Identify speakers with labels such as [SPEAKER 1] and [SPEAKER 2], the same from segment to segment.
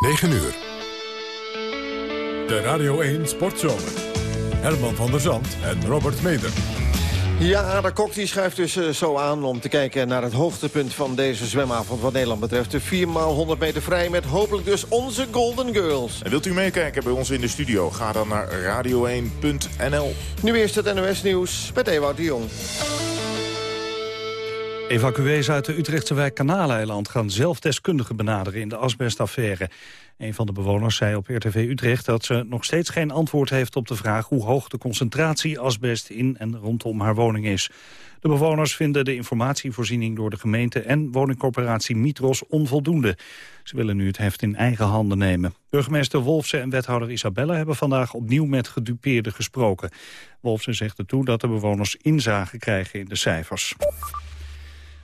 [SPEAKER 1] 9 uur. De Radio 1 Sportzomer. Herman van der Zand en Robert Meder.
[SPEAKER 2] Ja, de kok die schuift dus uh, zo aan om te kijken naar het hoogtepunt van deze zwemavond wat Nederland betreft. De 4x100 meter vrij met hopelijk dus onze Golden Girls.
[SPEAKER 3] En wilt u meekijken bij ons in de studio? Ga dan naar radio1.nl.
[SPEAKER 2] Nu eerst het NOS Nieuws met Ewout de Jong.
[SPEAKER 4] Evacuees uit de Utrechtse wijk Kanaaleiland gaan zelf deskundigen benaderen in de asbestaffaire. Een van de bewoners zei op RTV Utrecht dat ze nog steeds geen antwoord heeft op de vraag hoe hoog de concentratie asbest in en rondom haar woning is. De bewoners vinden de informatievoorziening door de gemeente en woningcorporatie Mitros onvoldoende. Ze willen nu het heft in eigen handen nemen. Burgemeester Wolfsen en wethouder Isabelle hebben vandaag opnieuw met gedupeerden gesproken. Wolfsen zegt ertoe dat de bewoners inzage krijgen in de cijfers.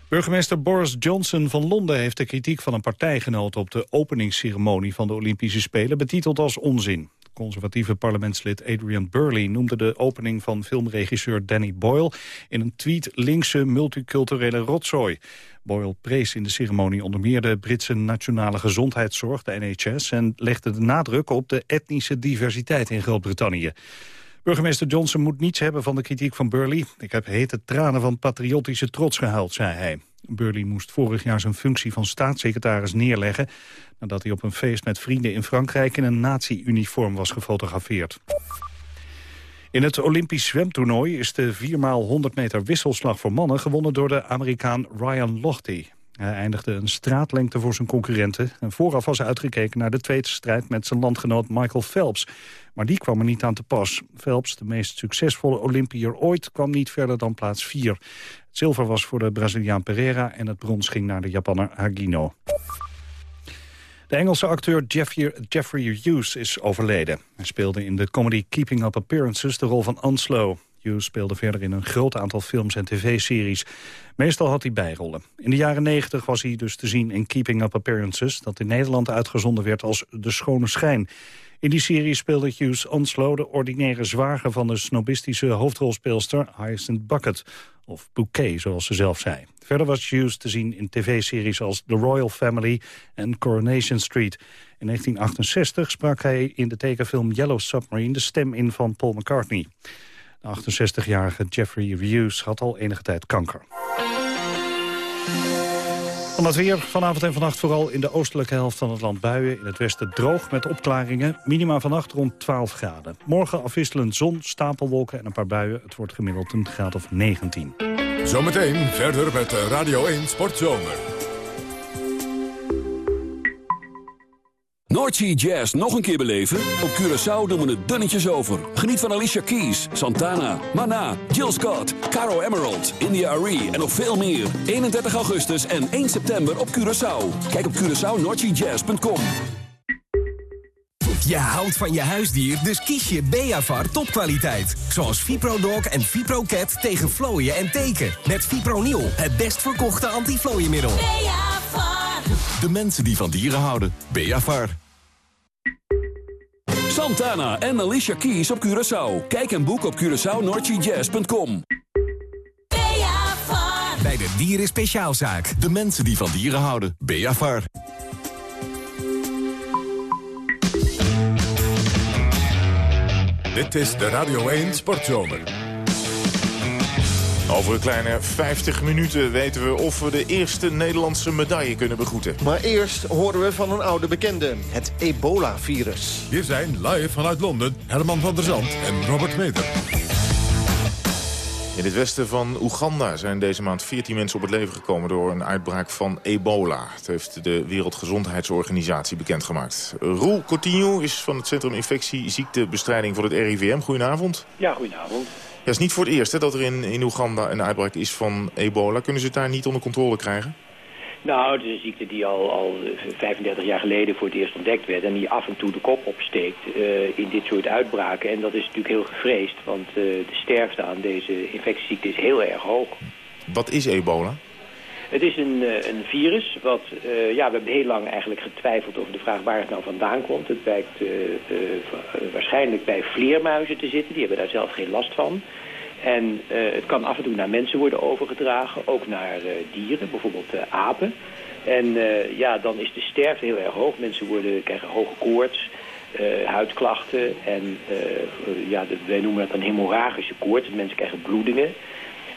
[SPEAKER 4] Burgemeester Boris Johnson van Londen heeft de kritiek van een partijgenoot op de openingsceremonie van de Olympische Spelen betiteld als onzin. Conservatieve parlementslid Adrian Burley noemde de opening van filmregisseur Danny Boyle in een tweet linkse multiculturele rotzooi. Boyle prees in de ceremonie onder meer de Britse nationale gezondheidszorg, de NHS, en legde de nadruk op de etnische diversiteit in Groot-Brittannië. Burgemeester Johnson moet niets hebben van de kritiek van Burley. Ik heb hete tranen van patriotische trots gehuild, zei hij. Burley moest vorig jaar zijn functie van staatssecretaris neerleggen... nadat hij op een feest met vrienden in Frankrijk in een nazi-uniform was gefotografeerd. In het Olympisch zwemtoernooi is de 4x100 meter wisselslag voor mannen gewonnen door de Amerikaan Ryan Lochte. Hij eindigde een straatlengte voor zijn concurrenten. En vooraf was hij uitgekeken naar de tweede strijd met zijn landgenoot Michael Phelps. Maar die kwam er niet aan te pas. Phelps, de meest succesvolle Olympier ooit, kwam niet verder dan plaats 4. Het zilver was voor de Braziliaan Pereira en het brons ging naar de Japanner Hagino. De Engelse acteur Jeffrey, Jeffrey Hughes is overleden. Hij speelde in de comedy Keeping Up Appearances de rol van Anslow. Hughes speelde verder in een groot aantal films en tv-series. Meestal had hij bijrollen. In de jaren 90 was hij dus te zien in Keeping Up Appearances... dat in Nederland uitgezonden werd als De Schone Schijn. In die serie speelde Hughes Onslow de ordinaire zwager van de snobistische hoofdrolspeelster Hyacinth Bucket. Of Bouquet, zoals ze zelf zei. Verder was Hughes te zien in tv-series als The Royal Family en Coronation Street. In 1968 sprak hij in de tekenfilm Yellow Submarine de stem in van Paul McCartney. De 68-jarige Jeffrey Hughes had al enige tijd kanker. Van het weer vanavond en vannacht vooral in de oostelijke helft van het land buien. In het westen droog met opklaringen. Minima vannacht rond 12 graden. Morgen afwisselend zon, stapelwolken en een paar buien. Het wordt gemiddeld een graad of 19.
[SPEAKER 1] Zometeen verder met Radio 1 Sportzomer.
[SPEAKER 5] Noordsea Jazz nog een keer beleven? Op Curaçao doen we het dunnetjes over. Geniet van Alicia Keys, Santana, Mana, Jill Scott, Caro Emerald, India Arie en nog veel meer. 31 augustus en 1 september op Curaçao. Kijk op CuraçaoNoordseaJazz.com
[SPEAKER 6] Je houdt van je huisdier, dus kies je Beavar topkwaliteit. Zoals ViproDog en ViproCat tegen vlooien en teken. Met Fipronil, het best verkochte antiflooiemiddel.
[SPEAKER 7] Beavar.
[SPEAKER 6] De mensen die van dieren houden. Beavar.
[SPEAKER 5] Santana en Alicia Keys op Curaçao. Kijk en boek op CuraçaoNoordseaJazz.com
[SPEAKER 6] Bij de Dieren Speciaalzaak. De mensen die van dieren houden. Beavar.
[SPEAKER 1] Dit is de Radio 1 Sportzomer.
[SPEAKER 3] Over een kleine 50 minuten weten we of we de eerste Nederlandse medaille kunnen begroeten.
[SPEAKER 2] Maar eerst horen we van een oude bekende, het ebola-virus.
[SPEAKER 1] Hier zijn live vanuit Londen Herman van der Zand en Robert Meder.
[SPEAKER 3] In het westen van Oeganda zijn deze maand 14 mensen op het leven gekomen... door een uitbraak van ebola. Het heeft de Wereldgezondheidsorganisatie bekendgemaakt. Roel Coutinho is van het Centrum Infectieziektebestrijding voor het RIVM. Goedenavond.
[SPEAKER 8] Ja, goedenavond.
[SPEAKER 3] Het is niet voor het eerst hè, dat er in, in Oeganda een uitbraak is van ebola. Kunnen ze het daar niet onder controle krijgen?
[SPEAKER 8] Nou, het is een ziekte die al, al 35 jaar geleden voor het eerst ontdekt werd... en die af en toe de kop opsteekt uh, in dit soort uitbraken. En dat is natuurlijk heel gevreesd, want uh, de sterfte aan deze infectieziekte is heel erg hoog.
[SPEAKER 3] Wat is ebola?
[SPEAKER 8] Het is een, uh, een virus wat, ja, we hebben heel lang eigenlijk getwijfeld over de vraag waar het nou vandaan komt. Het blijkt waarschijnlijk bij vleermuizen te zitten, die hebben daar zelf geen last van. En het kan af en toe naar mensen worden overgedragen, ook naar dieren, bijvoorbeeld apen. En ja, dan is de sterfte heel erg hoog. Mensen worden, krijgen hoge koorts, huidklachten en ja, wij noemen dat een hemorragische koorts. Mensen krijgen bloedingen.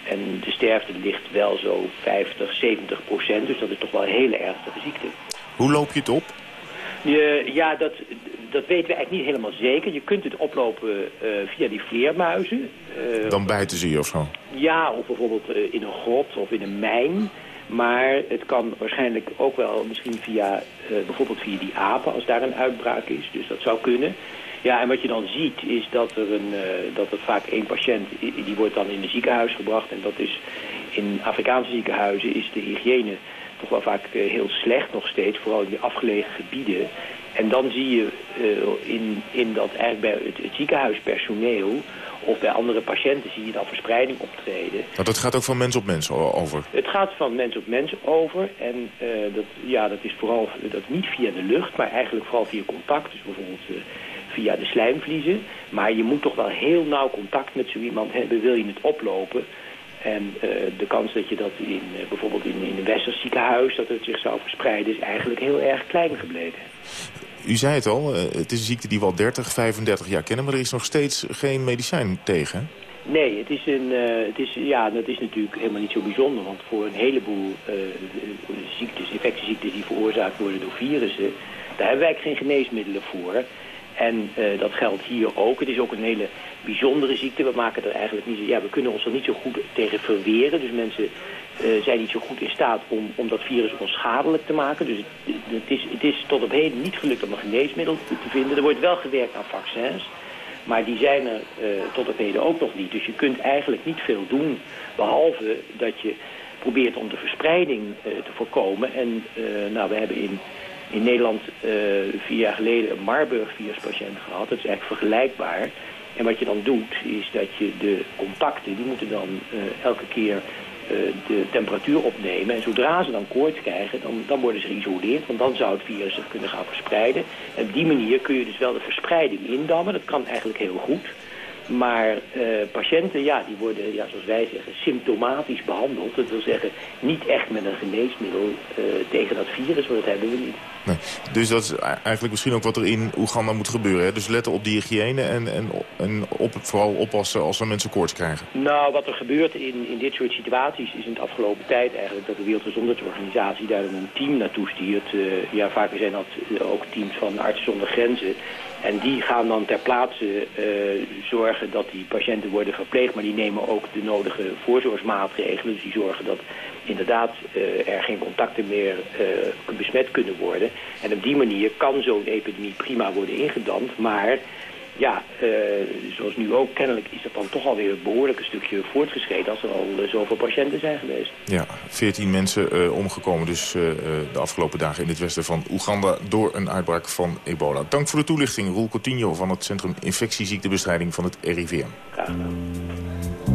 [SPEAKER 8] En de sterfte ligt wel zo 50, 70 procent. Dus dat is toch wel een hele ernstige ziekte.
[SPEAKER 3] Hoe loop je het op?
[SPEAKER 8] ja, dat, dat weten we eigenlijk niet helemaal zeker. Je kunt het oplopen uh, via die vleermuizen.
[SPEAKER 3] Uh, Dan bijten ze je of zo?
[SPEAKER 8] Ja, of bijvoorbeeld uh, in een grot of in een mijn. Maar het kan waarschijnlijk ook wel misschien via, bijvoorbeeld via die apen, als daar een uitbraak is. Dus dat zou kunnen. Ja, en wat je dan ziet is dat er, een, uh, dat er vaak één patiënt, die wordt dan in een ziekenhuis gebracht. En dat is in Afrikaanse ziekenhuizen is de hygiëne toch wel vaak uh, heel slecht nog steeds, vooral in die afgelegen gebieden. En dan zie je uh, in, in dat eigenlijk bij het, het, ziekenhuispersoneel of bij andere patiënten zie je dan verspreiding optreden.
[SPEAKER 3] Maar dat gaat ook van mens op mens over?
[SPEAKER 8] Het gaat van mens op mens over. En dat, ja, dat is vooral dat niet via de lucht, maar eigenlijk vooral via contact. Dus bijvoorbeeld via de slijmvliezen. Maar je moet toch wel heel nauw contact met zo iemand hebben, wil je het oplopen. En uh, de kans dat je dat in, uh, bijvoorbeeld in, in een westers ziekenhuis, dat het zich zou verspreiden, is eigenlijk heel erg klein gebleken.
[SPEAKER 3] U zei het al, uh, het is een ziekte die we al 30, 35 jaar kennen, maar er is nog steeds geen medicijn tegen.
[SPEAKER 8] Nee, het is, een, het is, ja, dat is natuurlijk helemaal niet zo bijzonder. Want voor een heleboel ziektes, infectieziektes die veroorzaakt worden door virussen... daar hebben wij geen geneesmiddelen voor. En uh, dat geldt hier ook. Het is ook een hele bijzondere ziekte. We maken er eigenlijk niet, ja, we kunnen ons er niet zo goed tegen verweren. Dus mensen uh, zijn niet zo goed in staat om, om dat virus onschadelijk te maken. Dus het, het, is, het is tot op heden niet gelukt om een geneesmiddel te vinden. Er wordt wel gewerkt aan vaccins. Maar die zijn er uh, tot op heden ook nog niet. Dus je kunt eigenlijk niet veel doen. Behalve dat je probeert om de verspreiding te voorkomen. En nou, we hebben in in Nederland uh, vier jaar geleden een Marburg-viruspatiënt gehad. Dat is eigenlijk vergelijkbaar. En wat je dan doet, is dat je de contacten, die moeten dan uh, elke keer uh, de temperatuur opnemen. En zodra ze dan koorts krijgen, dan, dan worden ze geïsoleerd. Want dan zou het virus zich kunnen gaan verspreiden. En op die manier kun je dus wel de verspreiding indammen. Dat kan eigenlijk heel goed. Maar uh, patiënten, ja, die worden, ja, zoals wij zeggen, symptomatisch behandeld. Dat wil zeggen, niet echt met een geneesmiddel uh, tegen dat virus, want dat hebben we niet.
[SPEAKER 3] Nee. Dus dat is eigenlijk misschien ook wat er in Oeganda moet gebeuren. Hè? Dus letten op die hygiëne en, en, en op, vooral oppassen als er mensen koorts krijgen.
[SPEAKER 8] Nou, wat er gebeurt in, in dit soort situaties is in de afgelopen tijd eigenlijk dat de Wereldgezondheidsorganisatie daar een team naartoe stuurt. Uh, ja, vaak zijn dat ook teams van artsen zonder grenzen. En die gaan dan ter plaatse uh, zorgen dat die patiënten worden verpleegd, maar die nemen ook de nodige voorzorgsmaatregelen. Dus die zorgen dat inderdaad uh, er geen contacten meer uh, besmet kunnen worden. En op die manier kan zo'n epidemie prima worden ingedamd, maar ja, uh, zoals nu ook, kennelijk is dat dan toch alweer een behoorlijk stukje voortgeschreden als er al uh, zoveel patiënten zijn geweest.
[SPEAKER 3] Ja, 14 mensen uh, omgekomen dus de afgelopen dagen in het westen van Oeganda door een uitbraak van ebola. Dank voor de toelichting, Roel Coutinho van het Centrum Infectieziektebestrijding van het RIVM.
[SPEAKER 8] Graag gedaan.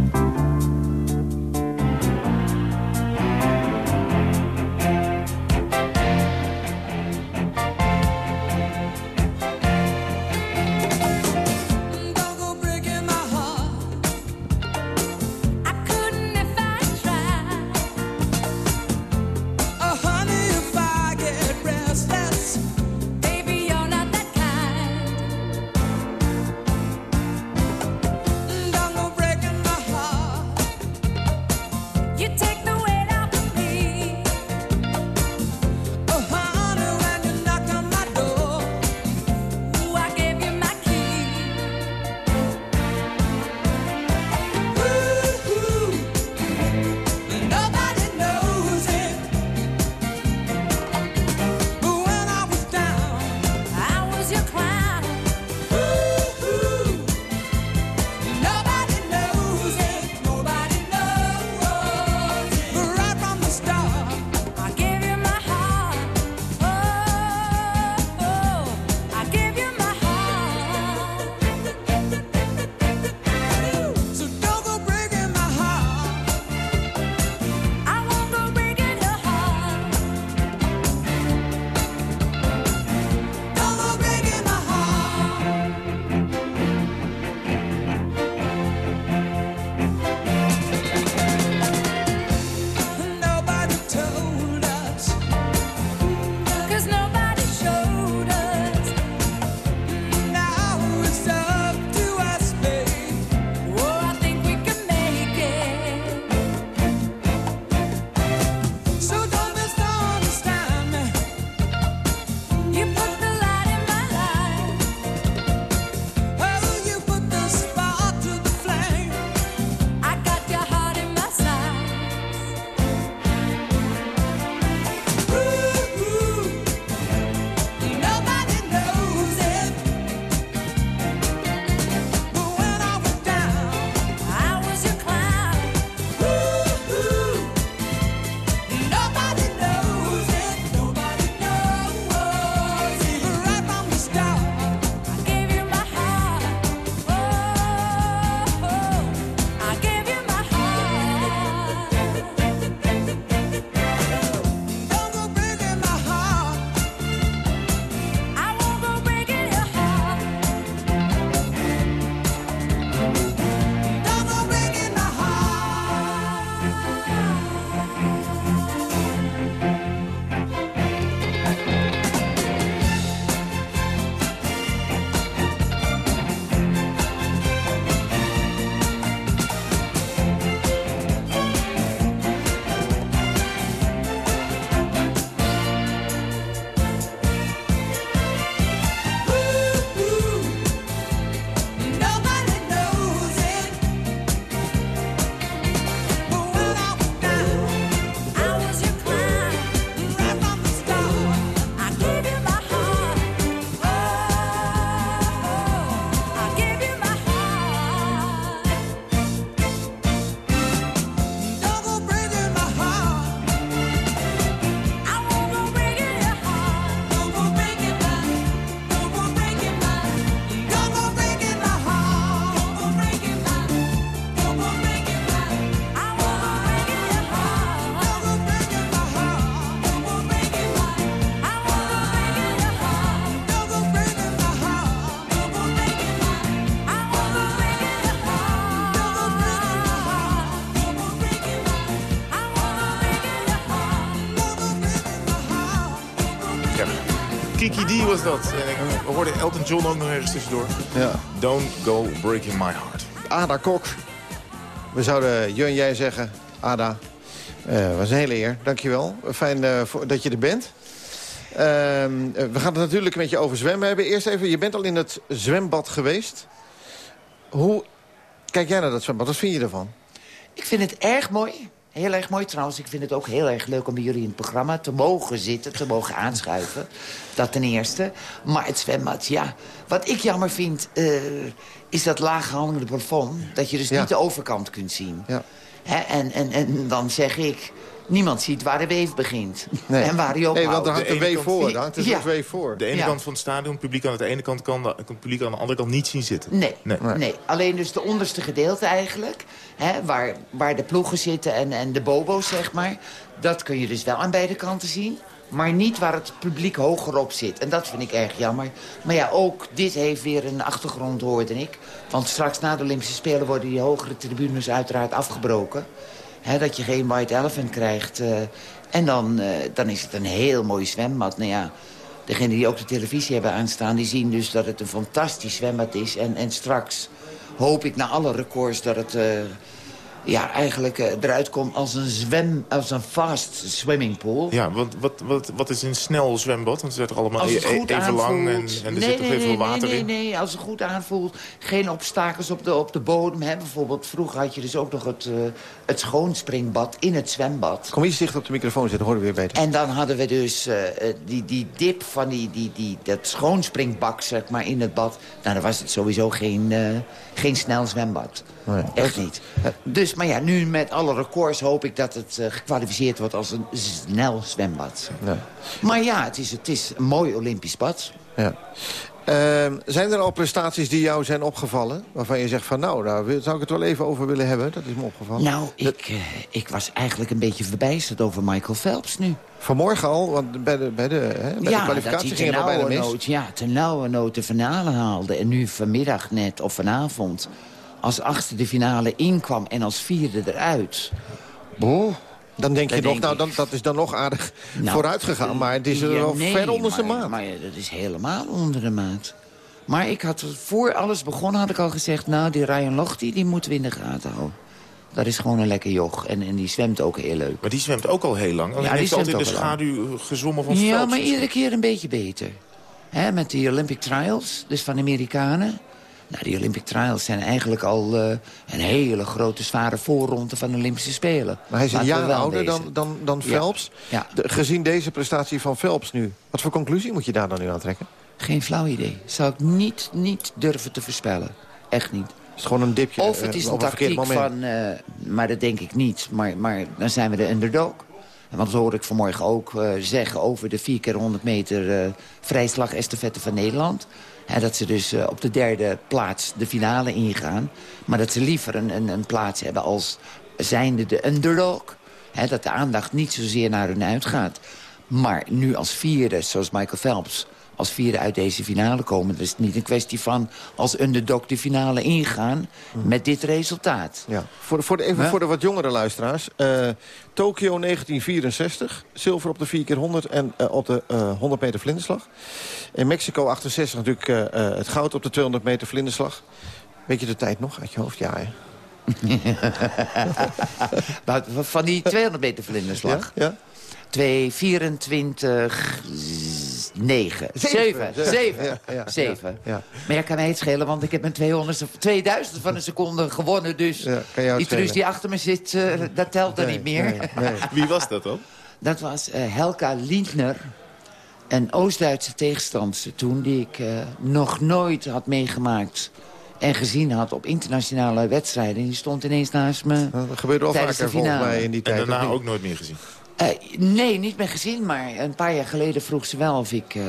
[SPEAKER 3] Was dat. En ik hoorde Elton John ook nog ergens tussendoor.
[SPEAKER 2] Ja.
[SPEAKER 3] Don't go breaking my heart.
[SPEAKER 2] Ada Kok. We zouden je en jij zeggen. Ada, uh, was een hele eer. Dankjewel. Fijn uh, voor, dat je er bent. Uh, we gaan het natuurlijk met je over zwemmen hebben. Eerst even, je bent al in het zwembad geweest. Hoe kijk jij naar dat zwembad? Wat vind je ervan?
[SPEAKER 7] Ik vind het erg mooi. Heel erg mooi trouwens. Ik vind het ook heel erg leuk om bij jullie in het programma te mogen zitten, te mogen aanschuiven. Dat ten eerste. Maar het zwembad, ja. Wat ik jammer vind, uh, is dat laaghangende plafond. Dat je dus niet de overkant kunt zien. Ja. Hè? En, en, en dan zeg ik, Niemand ziet waar de weef begint. Nee. En waar hij ophoudt.
[SPEAKER 2] Nee, want er hangt de, weef voor. Daar hangt ja. weef voor.
[SPEAKER 3] De ene kant van het stadion, publiek aan de ene kant kan het publiek aan de andere kant niet zien zitten.
[SPEAKER 7] Nee, nee. nee. alleen dus de onderste gedeelte eigenlijk. Hè, waar, waar de ploegen zitten en, en de bobo's, zeg maar. Dat kun je dus wel aan beide kanten zien. Maar niet waar het publiek hogerop zit. En dat vind ik erg jammer. Maar ja, ook dit heeft weer een achtergrond, hoorde ik. Want straks na de Olympische Spelen worden die hogere tribunes uiteraard afgebroken dat je geen white elephant krijgt. Uh, en dan, uh, dan is het een heel mooi zwembad. Nou ja, degenen die ook de televisie hebben aanstaan... die zien dus dat het een fantastisch zwembad is. En, en straks hoop ik na alle records dat het... Ja, eigenlijk uh, eruit komt als een, zwem, als een fast swimmingpool.
[SPEAKER 3] Ja, want wat, wat, wat is een snel zwembad? Want het is allemaal e even lang en, en er zit toch even water
[SPEAKER 7] nee,
[SPEAKER 3] in?
[SPEAKER 7] Nee, nee, als het goed aanvoelt. Geen obstakels op de, op de bodem. Hè. Bijvoorbeeld, vroeger had je dus ook nog het, uh, het schoonspringbad in het zwembad.
[SPEAKER 2] Kom iets dicht op de microfoon zitten, horen we weer beter.
[SPEAKER 7] En dan hadden we dus uh, die, die dip van die, die, die, dat schoonspringbak zeg maar, in het bad. Nou, dan was het sowieso geen, geen snel zwembad. Nee. Echt niet. Dus, maar ja, nu met alle records hoop ik dat het uh, gekwalificeerd wordt als een snel zwembad. Ja. Maar ja, het is, het is een mooi Olympisch bad. Ja.
[SPEAKER 2] Uh, zijn er al prestaties die jou zijn opgevallen? Waarvan je zegt van nou, daar zou ik het wel even over willen hebben. Dat is me opgevallen.
[SPEAKER 7] Nou, ik, uh, ik was eigenlijk een beetje verbijsterd over Michael Phelps nu.
[SPEAKER 2] Vanmorgen al, want bij de, bij de, hè, bij
[SPEAKER 7] ja,
[SPEAKER 2] de kwalificatie ging
[SPEAKER 7] het
[SPEAKER 2] bijna mis.
[SPEAKER 7] Nood, ja, ten nauwe nood de finale haalde. En nu vanmiddag net, of vanavond als achtste de finale inkwam en als vierde eruit.
[SPEAKER 2] Boh. Dan denk je nog, nou, dan, dat is dan nog aardig nou, vooruit gegaan. Maar het is er wel ver onder zijn maat.
[SPEAKER 7] Maar dat is helemaal onder de maat. Maar ik had, voor alles begon had ik al gezegd... nou, die Ryan Lochte, die moeten we in de gaten houden. Dat is gewoon een lekker joch. En, en die zwemt ook heel leuk.
[SPEAKER 3] Maar die zwemt ook al heel lang. Alleen ja, die heeft altijd in de schaduw gezwommen van
[SPEAKER 7] Ja, maar iedere keer een beetje beter. He, met die Olympic Trials, dus van de Amerikanen. Nou, die Olympic Trials zijn eigenlijk al uh, een hele grote, zware voorronde van de Olympische Spelen.
[SPEAKER 2] Maar hij is een jaar ouder dan, dan, dan Phelps. Ja. De, gezien deze prestatie van Phelps nu, wat voor conclusie moet je daar dan nu aan trekken?
[SPEAKER 7] Geen flauw idee. Zou ik niet, niet durven te voorspellen. Echt niet.
[SPEAKER 2] Het is gewoon een dipje
[SPEAKER 7] Of het is uh, een tactiek van, uh, maar dat denk ik niet. Maar, maar dan zijn we de underdog. Want dat hoor ik vanmorgen ook uh, zeggen over de 4 keer 100 meter uh, vrijslag estafette van Nederland. Dat ze dus uh, op de derde plaats de finale ingaan. Maar dat ze liever een, een, een plaats hebben als zijnde de underdog. Dat de aandacht niet zozeer naar hun uitgaat. Maar nu als vierde, zoals Michael Phelps als vierde uit deze finale komen. Dus het is niet een kwestie van als underdog de finale ingaan met dit resultaat.
[SPEAKER 2] Ja. Voor, voor de, even voor de wat jongere luisteraars. Uh, Tokio 1964, zilver op de 4 keer 100 en uh, op de uh, eh, 100 meter vlinderslag. In Mexico 68 natuurlijk het goud op de 200 meter vlinderslag. Weet je de tijd nog uit je hoofd? Ja, hè?
[SPEAKER 7] van die 200 meter vlinderslag?
[SPEAKER 2] Ja? ja?
[SPEAKER 7] 2, 24, 9. 7. 7. 7. Maar ja, kan mij het schelen, want ik heb mijn 200, 2000 van een seconde gewonnen. Dus ja, die truus die achter me zit, uh, dat telt er niet meer. Nee,
[SPEAKER 3] nee. Wie was dat dan?
[SPEAKER 7] Dat was uh, Helka Lindner. Een Oost-Duitse tegenstandster toen... die ik uh, nog nooit had meegemaakt en gezien had op internationale wedstrijden. Die stond ineens naast me Dat
[SPEAKER 2] gebeurde al vaker volgens mij in die tijd.
[SPEAKER 3] En daarna ook nooit meer gezien?
[SPEAKER 7] Uh, nee, niet meer gezien, maar een paar jaar geleden vroeg ze wel of ik uh,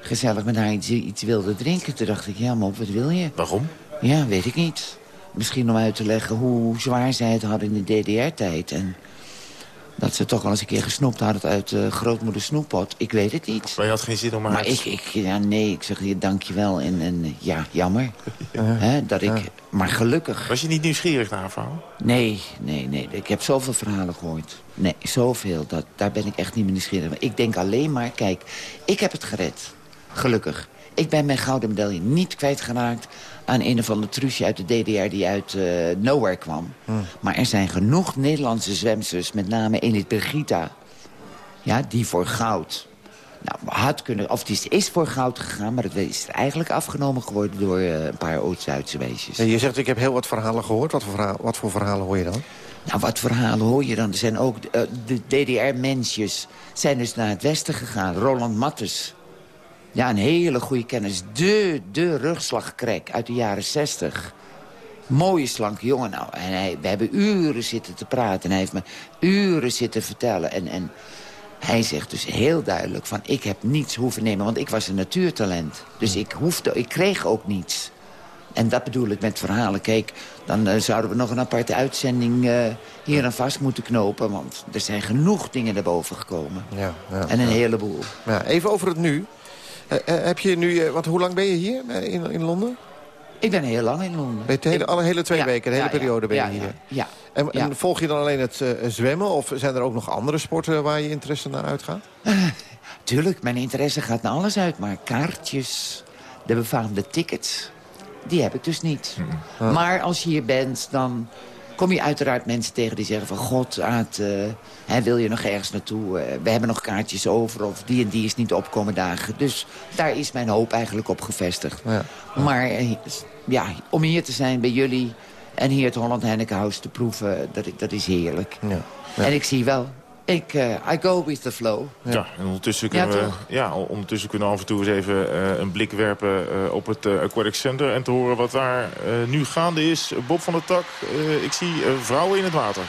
[SPEAKER 7] gezellig met haar iets, iets, wilde drinken. Toen dacht ik, ja, maar wat wil je?
[SPEAKER 3] Waarom?
[SPEAKER 7] Ja, weet ik niet. Misschien om uit te leggen hoe zwaar zij het hadden in de DDR-tijd. En dat ze toch al eens een keer gesnoept hadden uit uh, grootmoeder snoeppot. Ik weet het niet.
[SPEAKER 3] Maar je had geen zin om haar
[SPEAKER 7] Maar ik, ik, ja, nee, ik zeg je dankjewel en, en ja, jammer. Ja. dat ik, maar gelukkig.
[SPEAKER 3] Was je niet nieuwsgierig naar haar verhaal?
[SPEAKER 7] Nee, nee, nee. Ik heb zoveel verhalen gehoord. Nee, zoveel. Dat, daar ben ik echt niet meer nieuwsgierig. Ik denk alleen maar, kijk, ik heb het gered. Gelukkig. Ik ben mijn gouden medaille niet kwijtgeraakt aan een of andere truusje uit de DDR die uit uh, nowhere kwam. Hmm. Maar er zijn genoeg Nederlandse zwemsters, met name Enid Brigita... Ja, die voor goud nou, had kunnen, of het is, voor goud gegaan, maar het is eigenlijk afgenomen geworden door uh, een paar Oost-Duitse weesjes.
[SPEAKER 2] je zegt, ik heb heel wat verhalen gehoord. Wat voor, verhalen, wat voor verhalen hoor je dan?
[SPEAKER 7] Nou, wat verhalen hoor je dan? Er zijn ook uh, de DDR-mensjes zijn dus naar het westen gegaan. Roland Mattes. Ja, een hele goede kennis. De, de rugslagkrek uit de jaren zestig. Mooie, slanke jongen. Nou, en hij, we hebben uren zitten te praten. En hij heeft me uren zitten vertellen. En, en hij zegt dus heel duidelijk van... ik heb niets hoeven nemen, want ik was een natuurtalent. Dus ik, hoefde, ik kreeg ook niets. En dat bedoel ik met verhalen. Kijk, dan uh, zouden we nog een aparte uitzending uh, hier aan vast moeten knopen. Want er zijn genoeg dingen erboven gekomen. Ja, ja en een heleboel.
[SPEAKER 2] Ja, even over het nu. Uh, heb je nu, wat, hoe lang ben je hier in, in Londen?
[SPEAKER 7] Ik ben heel lang in Londen.
[SPEAKER 2] Ben je hele, alle hele twee weken, de hele periode ben je hier?
[SPEAKER 7] Ja,
[SPEAKER 2] en, en, volg je dan alleen het uh, zwemmen? Of zijn er ook nog andere sporten waar je interesse naar uitgaat? Uh,
[SPEAKER 7] tuurlijk, mijn interesse gaat naar alles uit. Maar kaartjes, de befaamde tickets, die heb ik dus niet. Mm. Maar als je hier bent, dan kom je uiteraard mensen tegen die zeggen van... God, Aad, uh, hè, wil je nog ergens naartoe? Uh, we hebben nog kaartjes over of die en die is niet opkomen dagen. Dus daar is mijn hoop eigenlijk op gevestigd. Ja. Maar ja, om hier te zijn bij jullie en hier het Holland Heinekenhuis te proeven, dat, dat is heerlijk. Ja. En ik zie wel, ik, uh, I go with the flow.
[SPEAKER 3] Ja, en ondertussen kunnen, ja, we, ja, ondertussen kunnen we af en toe eens even uh, een blik werpen uh, op het Aquatic Center... en te horen wat daar nu gaande is. Bob van der Tak, ik zie vrouwen in het water.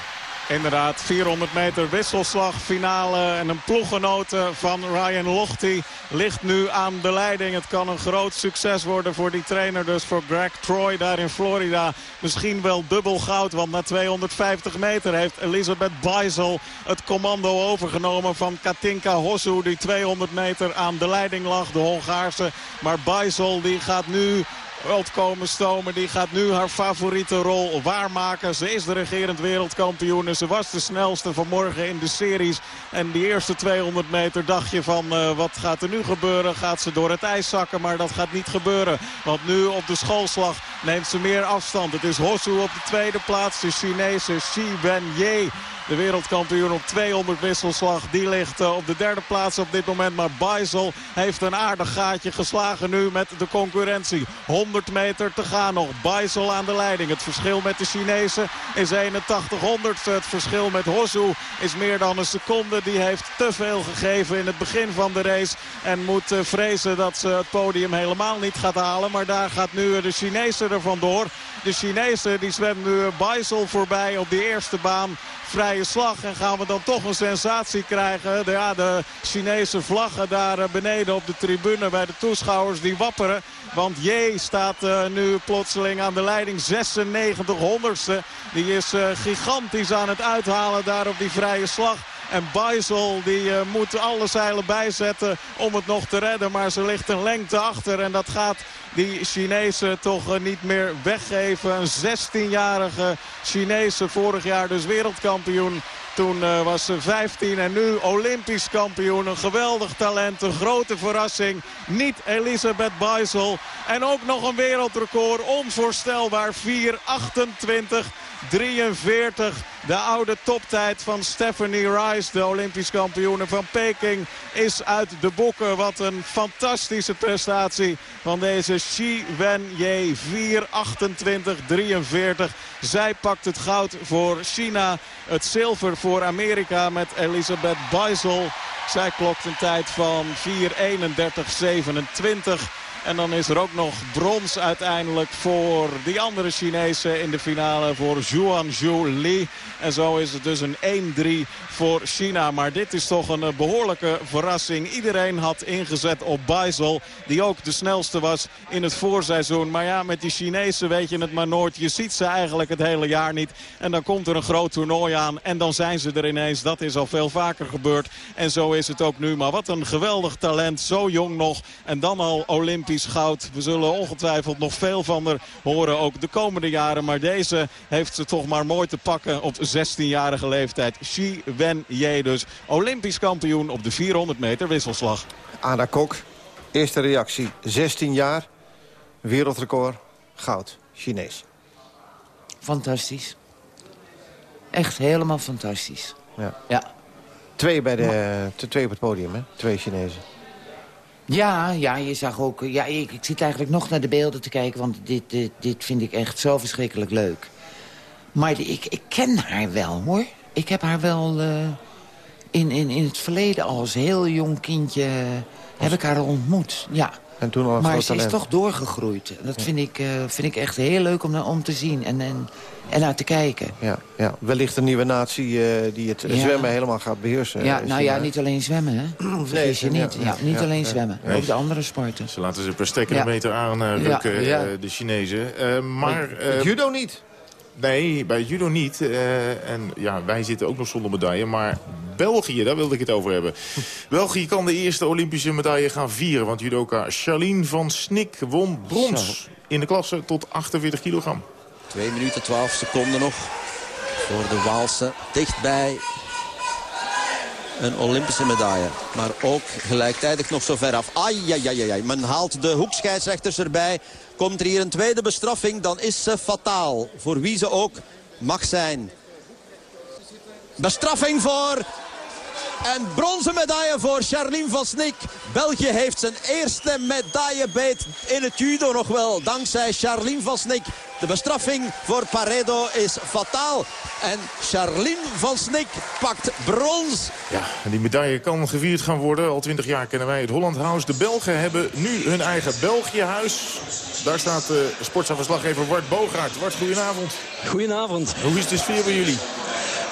[SPEAKER 9] Inderdaad, 400 meter wisselslag, finale en een ploeggenote van Ryan Lochte ligt nu aan de leiding. Het kan een groot succes worden voor die trainer, dus voor Greg Troy daar in Florida. Misschien wel dubbel goud, want na 250 meter heeft Elisabeth Beisel het commando overgenomen van Katinka Hossu, die 200 meter aan de leiding lag, de Hongaarse. Maar Beisel die gaat nu wilt komen stomen. Die gaat nu haar favoriete rol waarmaken. Ze is de regerend wereldkampioen. En ze was de snelste vanmorgen in de series. En die eerste 200 meter dacht je van uh, wat gaat er nu gebeuren? Gaat ze door het ijs zakken? Maar dat gaat niet gebeuren. Want nu op de schoolslag neemt ze meer afstand. Het is Hossu op de tweede plaats. De Chinese Xi Wenye de wereldkampioen op 200 wisselslag. Die ligt eh, op de derde plaats op dit moment. Maar Beisel heeft een aardig gaatje geslagen nu met de concurrentie. 100 meter te gaan nog. Beisel aan de leiding. Het verschil met de Chinezen is 81 honderd. Het verschil met Hossu is meer dan een seconde. Die heeft te veel gegeven in het begin van de race. En moet eh, vrezen dat ze het podium helemaal niet gaat halen. Maar daar gaat nu de Chinezen er vandoor. De Chinezen die zwemmen nu Beisel voorbij op de eerste baan vrije slag. En gaan we dan toch een sensatie krijgen. De, ja, de Chinese vlaggen daar eh, beneden op de tribune bij de toeschouwers die wapperen. Want J staat uh, nu plotseling aan de leiding 96 honderdste. Die is uh, gigantisch aan het uithalen daar op die vrije slag. En Beisel die uh, moet alle zeilen bijzetten om het nog te redden. Maar ze ligt een lengte achter en dat gaat die Chinezen toch uh, niet meer weggeven. Een 16-jarige Chinese, vorig jaar dus wereldkampioen. Toen uh, was ze 15 en nu Olympisch kampioen. Een geweldig talent, een grote verrassing. Niet Elisabeth Beisel. En ook nog een wereldrecord, onvoorstelbaar. 4.28. 43. De oude toptijd van Stephanie Rice, de Olympisch kampioene van Peking, is uit de boeken. Wat een fantastische prestatie van deze Xi Wen-Ye. 4.28.43. Zij pakt het goud voor China. Het zilver voor Amerika met Elisabeth Beisel. Zij klokt een tijd van 4.31.27. En dan is er ook nog brons uiteindelijk voor die andere Chinezen in de finale. Voor Zhuangzhou Li. En zo is het dus een 1-3 voor China. Maar dit is toch een eh, behoorlijke verrassing. Iedereen had ingezet op Beisel. Die ook de snelste was in het voorseizoen. Maar ja, met die Chinezen weet je het maar nooit. Je ziet ze eigenlijk het hele jaar niet. En dan komt er een groot toernooi aan. En dan zijn ze er ineens. Dat is al veel vaker gebeurd. En zo is het ook nu. Maar wat een geweldig talent. Zo jong nog. En dan al Olympisch goud. We zullen ongetwijfeld nog veel van er horen ook de komende jaren. Maar deze heeft ze toch maar mooi te pakken op 16-jarige leeftijd. Xi Wen Ye dus. Olympisch kampioen op de 400 meter wisselslag.
[SPEAKER 2] Ada Kok, Eerste reactie, 16 jaar, wereldrecord, goud, Chinees.
[SPEAKER 7] Fantastisch. Echt helemaal fantastisch.
[SPEAKER 2] Ja.
[SPEAKER 7] Ja.
[SPEAKER 2] Twee, bij de, twee op het podium, hè? Twee Chinezen.
[SPEAKER 7] Ja, ja, je zag ook... Ja, ik, ik zit eigenlijk nog naar de beelden te kijken... want dit, dit, dit vind ik echt zo verschrikkelijk leuk. Maar die- ik, ik ken haar wel, hoor. Ik heb haar wel eh, in, in, in het verleden als heel jong kindje... heb ik haar ontmoet, ja.
[SPEAKER 2] En toen al een
[SPEAKER 7] Maar
[SPEAKER 2] groot
[SPEAKER 7] ze is toch doorgegroeid. Dat vind ik, eh, vind ik echt heel leuk om, om te zien en, en, en naar te kijken.
[SPEAKER 2] Ja, ja, wellicht een nieuwe natie eh, die het
[SPEAKER 7] Ja.
[SPEAKER 2] zwemmen helemaal gaat beheersen.
[SPEAKER 7] ja,
[SPEAKER 2] eh,
[SPEAKER 7] nou ja, niet alleen zwemmen, hè? Vergis je
[SPEAKER 2] ja,
[SPEAKER 7] niet.
[SPEAKER 2] ja,
[SPEAKER 7] niet
[SPEAKER 2] ja,
[SPEAKER 7] alleen zwemmen,
[SPEAKER 3] Nee.
[SPEAKER 7] ook de andere sporten.
[SPEAKER 3] Ze laten ze per stekker
[SPEAKER 7] Ja.
[SPEAKER 3] een meter aan eh,
[SPEAKER 7] Ja,
[SPEAKER 3] rukken,
[SPEAKER 7] ja.
[SPEAKER 3] eh, de Chinezen. Eh, maar... eh,
[SPEAKER 2] Het judo niet.
[SPEAKER 3] Nee, bij judo niet. Eh, en ja, wij zitten ook nog zonder medaille. Maar België, daar wilde ik het over hebben. België kan de eerste Olympische medaille gaan vieren. Want judoka Charlene van Snik won brons in de klasse tot 48 kilogram.
[SPEAKER 10] 2 minuten 12 seconden nog voor de Waalse. Dichtbij een Olympische medaille. Maar ook gelijktijdig nog zo ver af. Ai, ai, ai, ai. Men haalt de hoekscheidsrechters erbij. Komt er hier een tweede bestraffing, dan is ze fataal. Voor wie ze ook mag zijn. Bestraffing voor... En bronzen medaille voor Charlene van Snik. België heeft zijn eerste medaillebeet in het judo nog wel. Dankzij Charlene van Snik. De bestraffing voor Paredo is fataal. En Charlene van Snik pakt brons.
[SPEAKER 3] Ja, en die medaille kan gevierd gaan worden. Al 20 jaar kennen wij het Holland House. De Belgen hebben nu hun eigen België-huis. Daar staat uh, sportzaanverslaggever Wart Bogaert. Wart, goedenavond.
[SPEAKER 11] Goedenavond.
[SPEAKER 3] Hoe is de sfeer bij jullie?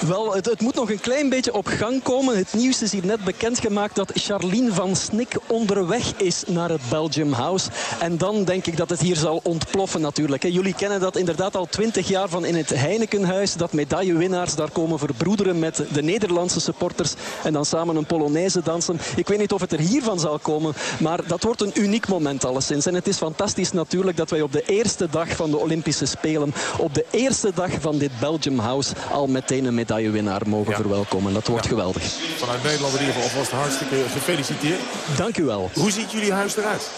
[SPEAKER 11] Wel, het, het, moet nog een klein beetje op gang komen. Het nieuws is hier net bekendgemaakt dat Charlene van Snik onderweg is naar het Belgium House. En dan denk ik dat het hier zal ontploffen natuurlijk. Jullie kennen dat inderdaad al twintig jaar van in het Heinekenhuis. Dat medaillewinnaars daar komen verbroederen met de Nederlandse supporters. En dan samen een Polonaise dansen. Ik weet niet of het er hiervan zal komen. Maar dat wordt een uniek moment alleszins. En het is fantastisch natuurlijk dat wij op de eerste dag van de Olympische Spelen... op de eerste dag van dit Belgium House al meteen een medaillewinnaar mogen ja. verwelkomen. Dat wordt ja. geweldig.
[SPEAKER 3] Vanuit Nederland in ieder geval alvast hartstikke gefeliciteerd.
[SPEAKER 11] Dank u wel.
[SPEAKER 3] Hoe ziet jullie huis eruit?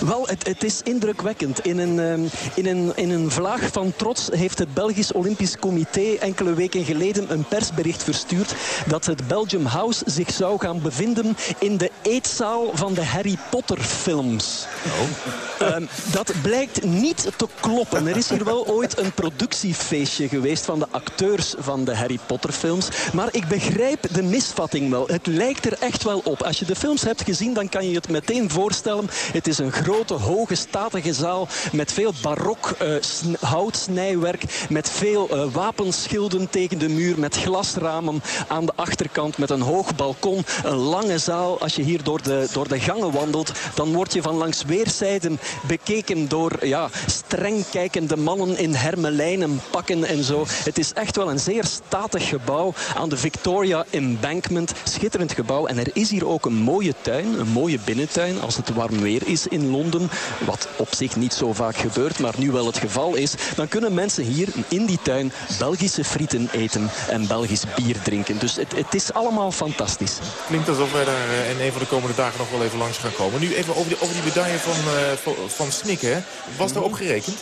[SPEAKER 11] Wel, het, het is indrukwekkend. In een, um, in, een, in een vlaag van trots heeft het Belgisch Olympisch Comité enkele weken geleden een persbericht verstuurd dat het Belgium House zich zou gaan bevinden in de eetzaal van de Harry Potter films.
[SPEAKER 3] Oh.
[SPEAKER 11] Um, dat blijkt niet te kloppen. Er is hier wel ooit een productiefeestje geweest van de acteurs van de Harry Potter films. Maar ik begrijp de misvatting wel. Het lijkt er echt wel op. Als je de films hebt gezien, dan kan je het meteen voorstellen. Het is een grote, hoge, statige zaal met veel barok uh, houtsnijwerk. Met veel uh, wapenschilden tegen de muur. Met glasramen aan de achterkant. Met een hoog balkon. Een lange zaal. Als je hier door de, door de gangen wandelt, dan word je van langs weerszijden bekeken door ja, streng kijkende mannen in hermelijnen pakken en zo. Het is echt wel een zeer statig gebouw aan de Victoria Embankment. Schitterend gebouw. En er is hier ook een mooie tuin, een mooie binnentuin als het warm weer is in Londen. Wat op zich niet zo vaak gebeurt, maar nu wel het geval is. Dan kunnen mensen hier in die tuin Belgische frieten eten en Belgisch bier drinken. Dus het, het is allemaal fantastisch.
[SPEAKER 3] Klinkt alsof wij daar in een van de komende dagen nog wel even langs gaan komen. Nu even over die, over die medaille van, uh, van, van Snik, hè? Was daar op gerekend?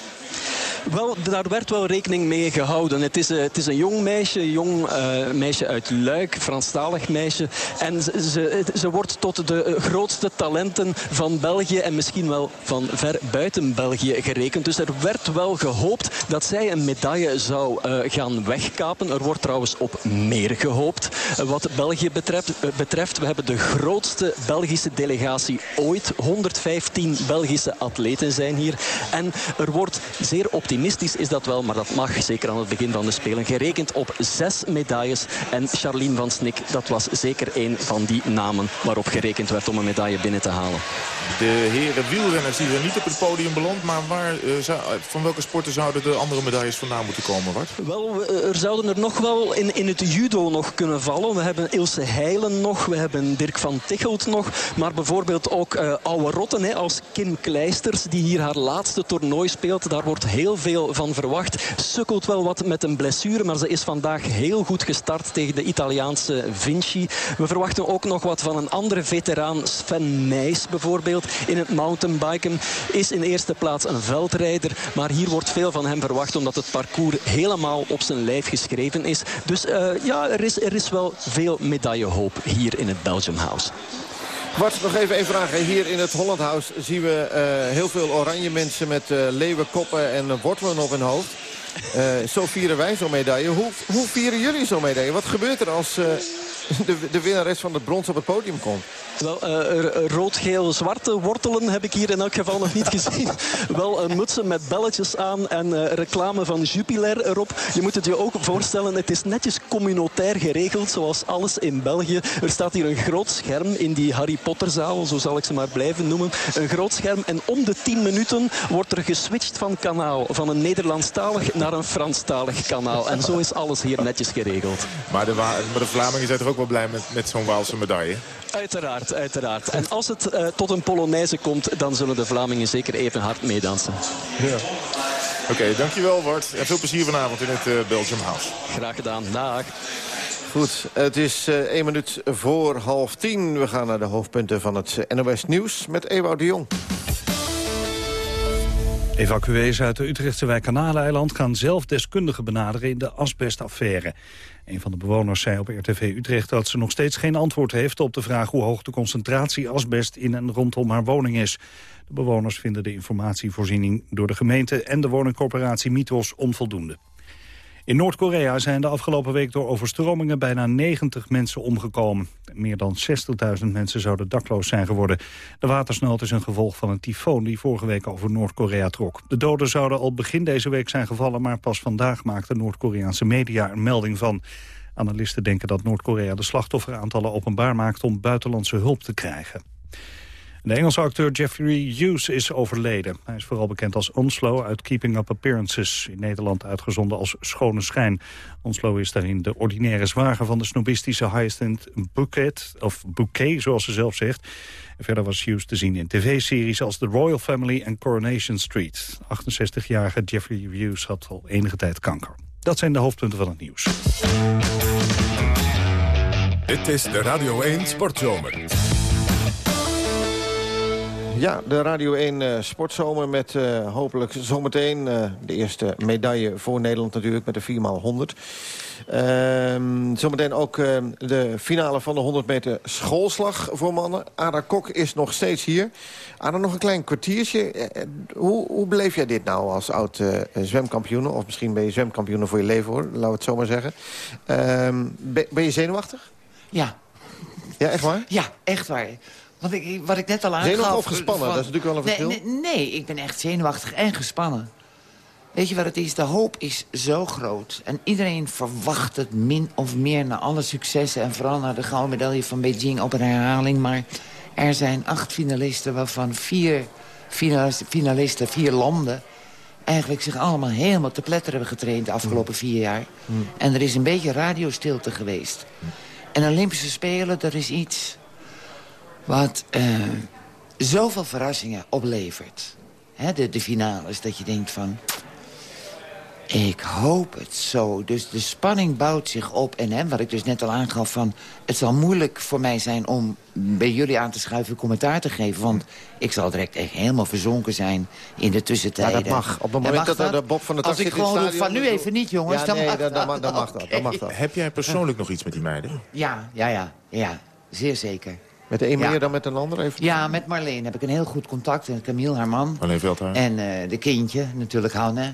[SPEAKER 11] Wel, daar werd wel rekening mee gehouden. Het is, uh, het is een jong meisje, een jong uh, meisje uit Luik, Franstalig meisje. En ze, ze, wordt tot de grootste talenten van België en misschien wel van ver buiten België gerekend. Dus er werd wel gehoopt dat zij een medaille zou gaan wegkapen. Er wordt trouwens op meer gehoopt. wat België betreft, betreft, we hebben de grootste Belgische delegatie ooit. 115 Belgische atleten zijn hier. En er wordt zeer optimistisch optimistisch is dat wel, maar dat mag zeker aan het begin van de Spelen. Gerekend op zes medailles. En Charlene van Snik, dat was zeker een van die namen waarop gerekend werd om een medaille binnen te halen.
[SPEAKER 3] De heren wielrenners die er niet op het podium beland, maar waar, uh, zou, van welke sporten zouden de andere medailles vandaan moeten komen, Bart?
[SPEAKER 11] Wel, er zouden er nog wel in, in het judo nog kunnen vallen. We hebben Ilse Heilen nog, we hebben Dirk van Tichelt nog, maar bijvoorbeeld ook uh, oude rotten hè, als Kim Kleisters, die hier haar laatste toernooi speelt. Daar wordt heel veel van verwacht. Sukkelt wel wat met een blessure, maar ze is vandaag heel goed gestart tegen de Italiaanse Vinci. We verwachten ook nog wat van een andere veteraan, Sven Meijs bijvoorbeeld. In het mountainbiken is in eerste plaats een veldrijder, maar hier wordt veel van hem verwacht omdat het parcours helemaal op zijn lijf geschreven is. Dus uh, ja, er is, er is wel veel medaillehoop hier in het Belgium House.
[SPEAKER 2] Bart, nog even een vraag. Hier in het Holland House zien we uh, heel veel oranje mensen met uh, leeuwenkoppen en wortelen op hun hoofd. Uh, zo vieren wij zo'n medaille. Hoe, hoe vieren jullie zo'n medaille? Wat gebeurt er als de, de winnares van de brons op het podium komt?
[SPEAKER 11] Wel, uh, rood, geel, zwarte wortelen heb ik hier in elk geval nog niet gezien. Wel uh, mutsen met belletjes aan en uh, reclame van Jupiler erop. Je moet het je ook voorstellen, het is netjes communautair geregeld, zoals alles in België. Er staat hier een groot scherm in die Harry Potterzaal, zo zal ik ze maar blijven noemen. Een groot scherm en om de 10 minuten wordt er geswitcht van kanaal. Van een Nederlandstalig naar een Franstalig kanaal. En zo is alles hier netjes geregeld.
[SPEAKER 3] Maar de, maar de Vlamingen zijn toch ook wel blij met, met zo'n Waalse medaille?
[SPEAKER 11] Uiteraard, uiteraard. En als het uh, tot een Polonaise komt, dan zullen de Vlamingen zeker even hard meedansen.
[SPEAKER 3] Ja. Oké, okay, dankjewel Bart. En veel plezier vanavond in het uh, Belgium House.
[SPEAKER 11] Graag gedaan. Dag.
[SPEAKER 2] Goed, het is uh, één minuut voor half tien. We gaan naar de hoofdpunten van het NOS Nieuws met Ewout de Jong.
[SPEAKER 4] Evacuees uit de Utrechtse wijk Kanaleiland gaan zelf deskundigen benaderen in de asbestaffaire. Een van de bewoners zei op RTV Utrecht dat ze nog steeds geen antwoord heeft op de vraag hoe hoog de concentratie asbest in en rondom haar woning is. De bewoners vinden de informatievoorziening door de gemeente en de woningcorporatie Mitos onvoldoende. In Noord-Korea zijn de afgelopen week door overstromingen bijna 90 mensen omgekomen. Meer dan 60.000 mensen zouden dakloos zijn geworden. De watersnood is een gevolg van een tyfoon die vorige week over Noord-Korea trok. De doden zouden al begin deze week zijn gevallen, maar pas vandaag maakten Noord-Koreaanse media een melding van. Analisten denken dat Noord-Korea de slachtofferaantallen openbaar maakt om buitenlandse hulp te krijgen. De Engelse acteur Jeffrey Hughes is overleden. Hij is vooral bekend als Onslow uit Keeping Up Appearances... in Nederland uitgezonden als Schone Schijn. Onslow is daarin de ordinaire zwager van de snobistische Hyacinth Bouquet... of Bouquet, zoals ze zelf zegt. Verder was Hughes te zien in tv-series als The Royal Family en Coronation Street. 68-jarige Jeffrey Hughes had al enige tijd kanker. Dat zijn de hoofdpunten van het nieuws.
[SPEAKER 1] Dit is de Radio 1 Sportzomer.
[SPEAKER 2] Ja, de Radio 1 uh, Sportzomer met uh, hopelijk zometeen uh, de eerste medaille voor Nederland natuurlijk met de 4x100. Ehm, zometeen ook de finale van de 100 meter schoolslag voor mannen. Ada Kok is nog steeds hier. Ada, nog een klein kwartiertje. hoe, hoe beleef jij dit nou als oud zwemkampioen? Of misschien ben je zwemkampioen voor je leven hoor, laten we het zo maar zeggen. Ehm, ben, ben je zenuwachtig?
[SPEAKER 7] Ja.
[SPEAKER 2] Ja, echt waar?
[SPEAKER 7] Ja, echt waar. Want ik, wat ik net al aangaf...
[SPEAKER 2] Zenuwachtig of gespannen? Van, dat is natuurlijk wel een verschil.
[SPEAKER 7] Nee, nee, ik ben echt zenuwachtig en gespannen. Weet je wat het is? De hoop is zo groot. En iedereen verwacht het min of meer naar alle successen... en vooral naar de gouden medaille van Beijing op een herhaling. Maar er zijn acht finalisten, waarvan vier finalisten, vier landen... eigenlijk zich allemaal helemaal te pletter hebben getraind de afgelopen vier jaar. Mm. En er is een beetje radiostilte geweest. En Olympische Spelen, dat is iets wat uh, zoveel verrassingen oplevert. He, de, de finales, dat je denkt van... Ik hoop het zo. Dus de spanning bouwt zich op. En hè, wat ik dus net al aangaf van... het zal moeilijk voor mij zijn om bij jullie aan te schuiven commentaar te geven. Want ik zal direct echt helemaal verzonken zijn in de tussentijd.
[SPEAKER 2] Maar dat mag. Op het moment dat, dat de Bob van de Tak
[SPEAKER 7] Als ik gewoon van nu even niet, jongens,
[SPEAKER 2] ja,
[SPEAKER 7] dan,
[SPEAKER 2] nee,
[SPEAKER 7] mag
[SPEAKER 2] dan, dan, mag, dan, mag dat, dan mag dat.
[SPEAKER 3] Heb jij persoonlijk nog iets met die meiden?
[SPEAKER 7] Ja, ja, ja. ja zeer zeker.
[SPEAKER 2] Met de een meer dan met een ander? Even
[SPEAKER 7] ja, met Marleen heb ik een heel goed contact. En Camille, haar man.
[SPEAKER 3] Marleen Veldhuis.
[SPEAKER 7] En uh, de kindje, natuurlijk Hanne.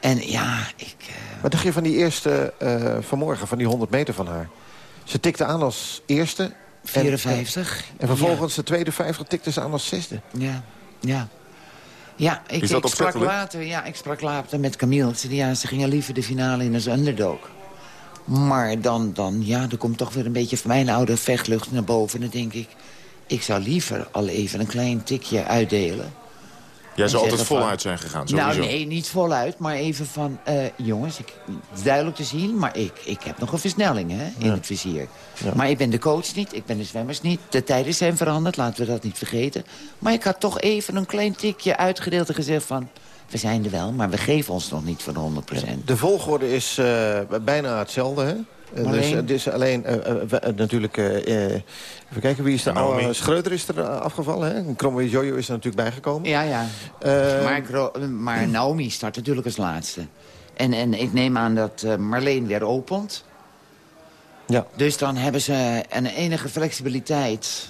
[SPEAKER 7] En ja, ik... Uh...
[SPEAKER 2] Wat dacht je van die eerste uh, vanmorgen, van die 100 meter van haar? Ze tikte aan als eerste.
[SPEAKER 7] 54.
[SPEAKER 2] En, en vervolgens ja. de tweede 50 tikte ze aan als zesde.
[SPEAKER 7] Ja, ja. Ja, ik, ik sprak later, ja, ik sprak later met Camille. Ze, ja, ze gingen liever de finale in als underdog. Maar dan, dan, ja, er komt toch weer een beetje van mijn oude vechtlucht naar boven. En dan denk ik, ik zou liever al even een klein tikje uitdelen.
[SPEAKER 3] Jij zou altijd
[SPEAKER 7] van-
[SPEAKER 3] voluit zijn gegaan, sowieso.
[SPEAKER 7] Nou, nee, niet voluit, maar even van... eh, jongens, ik, het is duidelijk te zien, maar ik, ik heb nog een versnelling hè, in het vizier. Maar ik ben de coach niet, ik ben de zwemmers niet. De tijden zijn veranderd, laten we dat niet vergeten. Maar ik had toch even een klein tikje uitgedeeld en gezegd van... we zijn er wel, maar we geven ons nog niet van 100%
[SPEAKER 2] De volgorde is eh, bijna hetzelfde, hè? Dus
[SPEAKER 7] alleen-
[SPEAKER 2] het is alleen eh, eh, natuurlijk... even kijken, wie is er?
[SPEAKER 3] Naomi.
[SPEAKER 2] Oh, Schreuder is er afgevallen, hè? Cromwell Jojo is er natuurlijk bijgekomen.
[SPEAKER 7] Ja, ja.
[SPEAKER 2] Eh,
[SPEAKER 7] maar, Gro- maar Naomi start natuurlijk als laatste. En, en ik neem aan dat eh, Marleen weer opent.
[SPEAKER 2] Ja.
[SPEAKER 7] Dus dan hebben ze een enige flexibiliteit.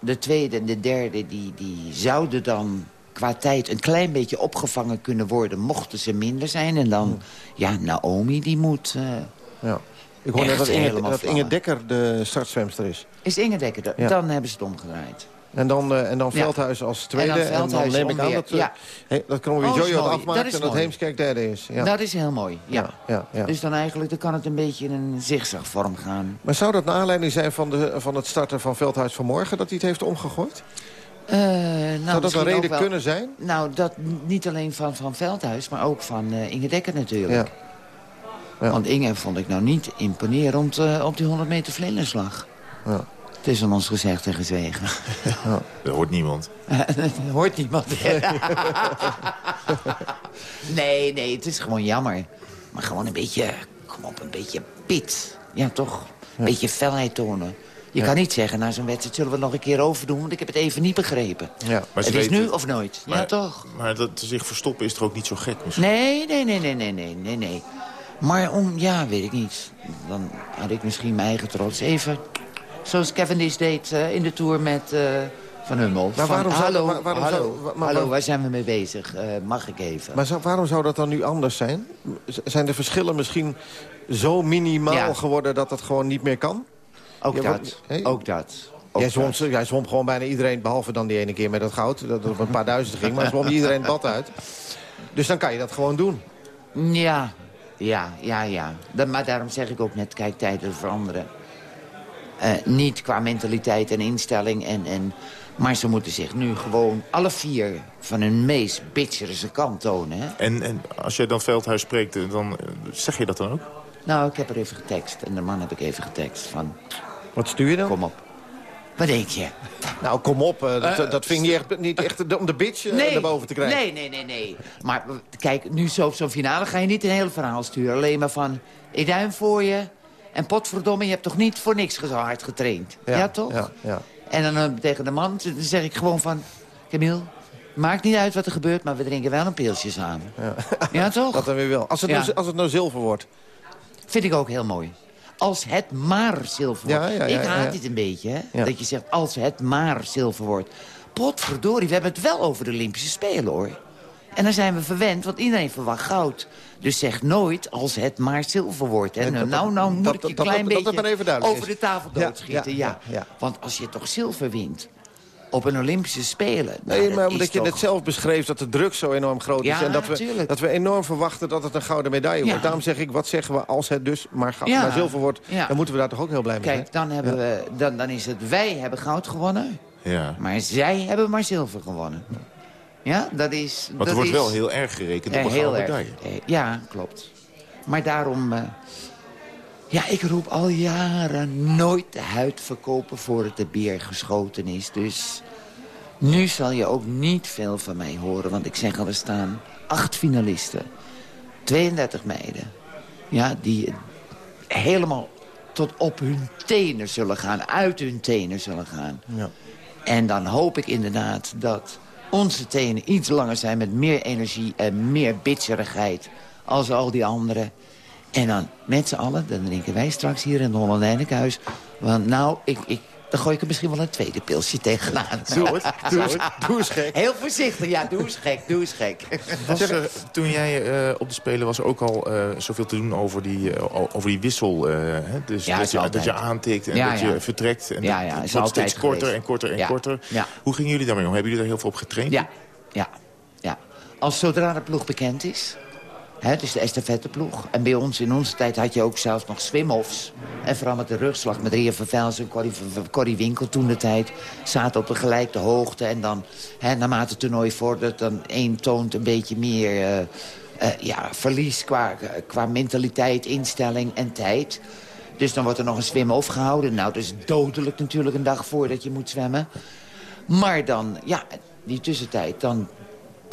[SPEAKER 7] De tweede en de derde, die, die zouden dan qua tijd een klein beetje opgevangen kunnen worden... mochten ze minder zijn. En dan, ja, Naomi, die moet... eh,
[SPEAKER 2] ja. Ik hoor net dat Inge,
[SPEAKER 7] helemaal
[SPEAKER 2] dat Inge. Dekker de startzwemster is.
[SPEAKER 7] is Inge Dekker,
[SPEAKER 2] Ja.
[SPEAKER 7] dan hebben ze het omgedraaid.
[SPEAKER 2] En dan, eh, en dan
[SPEAKER 7] Ja.
[SPEAKER 2] Veldhuis als tweede.
[SPEAKER 7] En dan
[SPEAKER 2] neem ik aan dat, eh,
[SPEAKER 7] ja.
[SPEAKER 2] he- dat Cromwell
[SPEAKER 7] Oh, dat is
[SPEAKER 2] Jojo afmaakt
[SPEAKER 7] Dat
[SPEAKER 2] en dat. Heemskerk derde is. Ja.
[SPEAKER 7] Dat is heel mooi, ja.
[SPEAKER 2] Ja, ja, ja.
[SPEAKER 7] Dus dan eigenlijk dan kan het een beetje in een zigzagvorm gaan.
[SPEAKER 2] Maar zou dat naar aanleiding zijn van, de, van het starten van Veldhuis vanmorgen... dat hij het heeft omgegooid?
[SPEAKER 7] Eh, nou,
[SPEAKER 2] zou dat een reden
[SPEAKER 7] wel-
[SPEAKER 2] kunnen zijn?
[SPEAKER 7] Nou, dat niet alleen van, van Veldhuis, maar ook van eh, Inge Dekker natuurlijk.
[SPEAKER 2] Ja. Ja.
[SPEAKER 7] Want Inge vond ik nou niet imponerend eh, op die 100 meter vlinderslag.
[SPEAKER 2] Ja.
[SPEAKER 7] Het is aan ons gezegd en gezwegen.
[SPEAKER 3] Dat hoort niemand.
[SPEAKER 7] Dat hoort niemand. nee, nee, het is gewoon jammer. Maar gewoon een beetje, kom op, een beetje pit. Ja, toch? Een beetje felheid tonen. Je
[SPEAKER 2] Ja.
[SPEAKER 7] kan niet zeggen, na zo'n wedstrijd zullen we het nog een keer overdoen... want ik heb het even niet begrepen.
[SPEAKER 2] Ja.
[SPEAKER 3] Maar ze
[SPEAKER 7] het is
[SPEAKER 3] weten-
[SPEAKER 7] nu of nooit. ja, toch?
[SPEAKER 3] Maar dat zich verstoppen is toch ook niet zo gek misschien?
[SPEAKER 7] Nee, nee, nee, nee, nee, nee, nee, nee. Maar om, ja, weet ik niet. Dan had ik misschien mijn eigen trots even... Zoals Cavendish deed eh, in de Tour met eh, Van Hummel.
[SPEAKER 2] Maar
[SPEAKER 7] Van,
[SPEAKER 2] waarom zou-
[SPEAKER 7] hallo,
[SPEAKER 2] waar- waarom
[SPEAKER 7] hallo,
[SPEAKER 2] zou- wa- maar
[SPEAKER 7] hallo,
[SPEAKER 2] waar-
[SPEAKER 7] waar zijn we mee bezig? Eh, mag ik even?
[SPEAKER 2] Maar zou- waarom zou dat dan nu anders zijn? Z- Zijn de verschillen misschien zo minimaal
[SPEAKER 7] Ja.
[SPEAKER 2] geworden dat dat gewoon niet meer kan?
[SPEAKER 7] Ook
[SPEAKER 2] Ja,
[SPEAKER 7] dat,
[SPEAKER 2] wat-
[SPEAKER 7] ook dat. ook
[SPEAKER 2] Jij zwom,
[SPEAKER 7] dat.
[SPEAKER 2] jij zwom gewoon bijna iedereen, behalve dan die ene keer met dat goud... dat het op een paar duizend ging, maar zwom iedereen het bad uit. Dus dan kan je dat gewoon doen.
[SPEAKER 7] Ja, ja, ja, ja. Da- maar daarom zeg ik ook net, kijk, tijden veranderen. Eh, niet qua mentaliteit en instelling. En, en, maar ze moeten zich nu gewoon alle vier van hun meest bitcherige kant tonen. Hè?
[SPEAKER 3] En, en als jij dan Veldhuis spreekt, dan eh, zeg je dat dan ook?
[SPEAKER 7] Nou, ik heb er even getekst. En de man heb ik even getekst van,
[SPEAKER 2] Wat stuur je dan?
[SPEAKER 7] kom op. Wat denk je?
[SPEAKER 2] Nou, kom op. eh, dat, dat vind ik niet echt, niet echt om de bitch eh, naar boven te krijgen.
[SPEAKER 7] Nee, nee, nee, nee. Maar eh, kijk, nu zo op zo'n finale ga je niet een hele verhaal sturen. Alleen maar van, ik duim voor je. En potverdomme, je hebt toch niet voor niks zo hard getraind? Ja, toch?
[SPEAKER 2] Ja, ja.
[SPEAKER 7] En dan eh, tegen de man dan zeg ik gewoon van... Camille, maakt niet uit wat er gebeurt, maar we drinken wel een pilsje samen.
[SPEAKER 2] Ja.
[SPEAKER 7] Ja, toch?
[SPEAKER 2] Dat dan weer wel. Als het,
[SPEAKER 7] Ja.
[SPEAKER 2] nou, als het nou zilver wordt.
[SPEAKER 7] Vind ik ook heel mooi. Als het maar zilver wordt.
[SPEAKER 2] Ja, ja, ja,
[SPEAKER 7] ik haat dit een beetje, hè? Dat je zegt, als het maar zilver wordt. Potverdorie, we hebben het wel over de Olympische Spelen, hoor. En dan zijn we verwend, want iedereen verwacht goud. Dus zeg nooit als het maar zilver wordt. Hè. Nou, nou, nou moet
[SPEAKER 2] dat-
[SPEAKER 7] ik je een
[SPEAKER 2] dat-
[SPEAKER 7] klein
[SPEAKER 2] dat- dat het
[SPEAKER 7] beetje over de tafel doodschieten.
[SPEAKER 2] ja.
[SPEAKER 7] Want als je toch zilver wint op een Olympische Spelen... nou,
[SPEAKER 2] Nee,
[SPEAKER 7] dat
[SPEAKER 2] maar omdat je
[SPEAKER 7] toch-
[SPEAKER 2] net zelf beschreef dat de druk zo enorm groot is. En dat we, dat we enorm verwachten dat het een gouden medaille wordt. Daarom zeg ik, wat zeggen we als het dus maar, goud,
[SPEAKER 7] Ja.
[SPEAKER 2] maar zilver wordt? Dan moeten we daar toch ook heel blij mee zijn?
[SPEAKER 7] Kijk, dan, hebben we, dan, dan is het wij hebben goud gewonnen...
[SPEAKER 3] Ja.
[SPEAKER 7] maar zij hebben maar zilver gewonnen. Ja, dat is... Dat
[SPEAKER 3] er wordt
[SPEAKER 7] is,
[SPEAKER 3] wel heel erg gerekend op
[SPEAKER 7] Eh,
[SPEAKER 3] een gouden medaille.
[SPEAKER 7] Eh, Ja, klopt. Maar daarom... eh, ja, ik roep al jaren nooit de huid verkopen voordat de beer geschoten is. Dus nu zal je ook niet veel van mij horen. Want ik zeg al, er staan acht finalisten. 32 meiden. Ja, die helemaal tot op hun tenen zullen gaan. Uit hun tenen zullen gaan.
[SPEAKER 2] Ja.
[SPEAKER 7] En dan hoop ik inderdaad dat onze tenen iets langer zijn... met meer energie en meer bitcherigheid als al die anderen. En dan met z'n allen, dan drinken wij straks hier in het Hollandijnenhuis. Want nou, ik, ik, dan gooi ik er misschien wel een tweede pilsje tegenaan.
[SPEAKER 2] Doe het, doe het, doe eens gek.
[SPEAKER 7] Heel voorzichtig, ja, doe eens gek, doe eens gek.
[SPEAKER 3] Was toen jij eh, op de Spelen was ook al eh, zoveel te doen over die, eh, over die wissel. eh, hè? Dus
[SPEAKER 7] Ja,
[SPEAKER 3] dat, je,
[SPEAKER 7] altijd.
[SPEAKER 3] dat je aantikt en
[SPEAKER 7] Ja,
[SPEAKER 3] dat
[SPEAKER 7] ja.
[SPEAKER 3] je vertrekt. En
[SPEAKER 7] Ja,
[SPEAKER 3] dat-
[SPEAKER 7] ja,
[SPEAKER 3] het
[SPEAKER 7] is
[SPEAKER 3] wordt steeds korter
[SPEAKER 7] geweest.
[SPEAKER 3] en korter en
[SPEAKER 7] Ja,
[SPEAKER 3] korter.
[SPEAKER 7] ja.
[SPEAKER 3] Hoe gingen jullie daarmee om? Hebben jullie daar heel veel op getraind?
[SPEAKER 7] Ja, ja, ja. Als zodra de ploeg bekend is... Hè, dus de estafetteploeg. En bij ons, in onze tijd, had je ook zelfs nog swim-offs. En vooral met de rugslag met Ria Vervels en Corrie, Corrie Winkel toen de tijd. Zaten op een gelijke hoogte. En dan, naarmate het toernooi vordert, dan één toont een beetje meer... Uh, uh, ja, verlies qua, qua mentaliteit, instelling en tijd. Dus dan wordt er nog een swim-off gehouden. Nou, is dodelijk natuurlijk een dag voordat je moet zwemmen. Maar dan, ja, die tussentijd, dan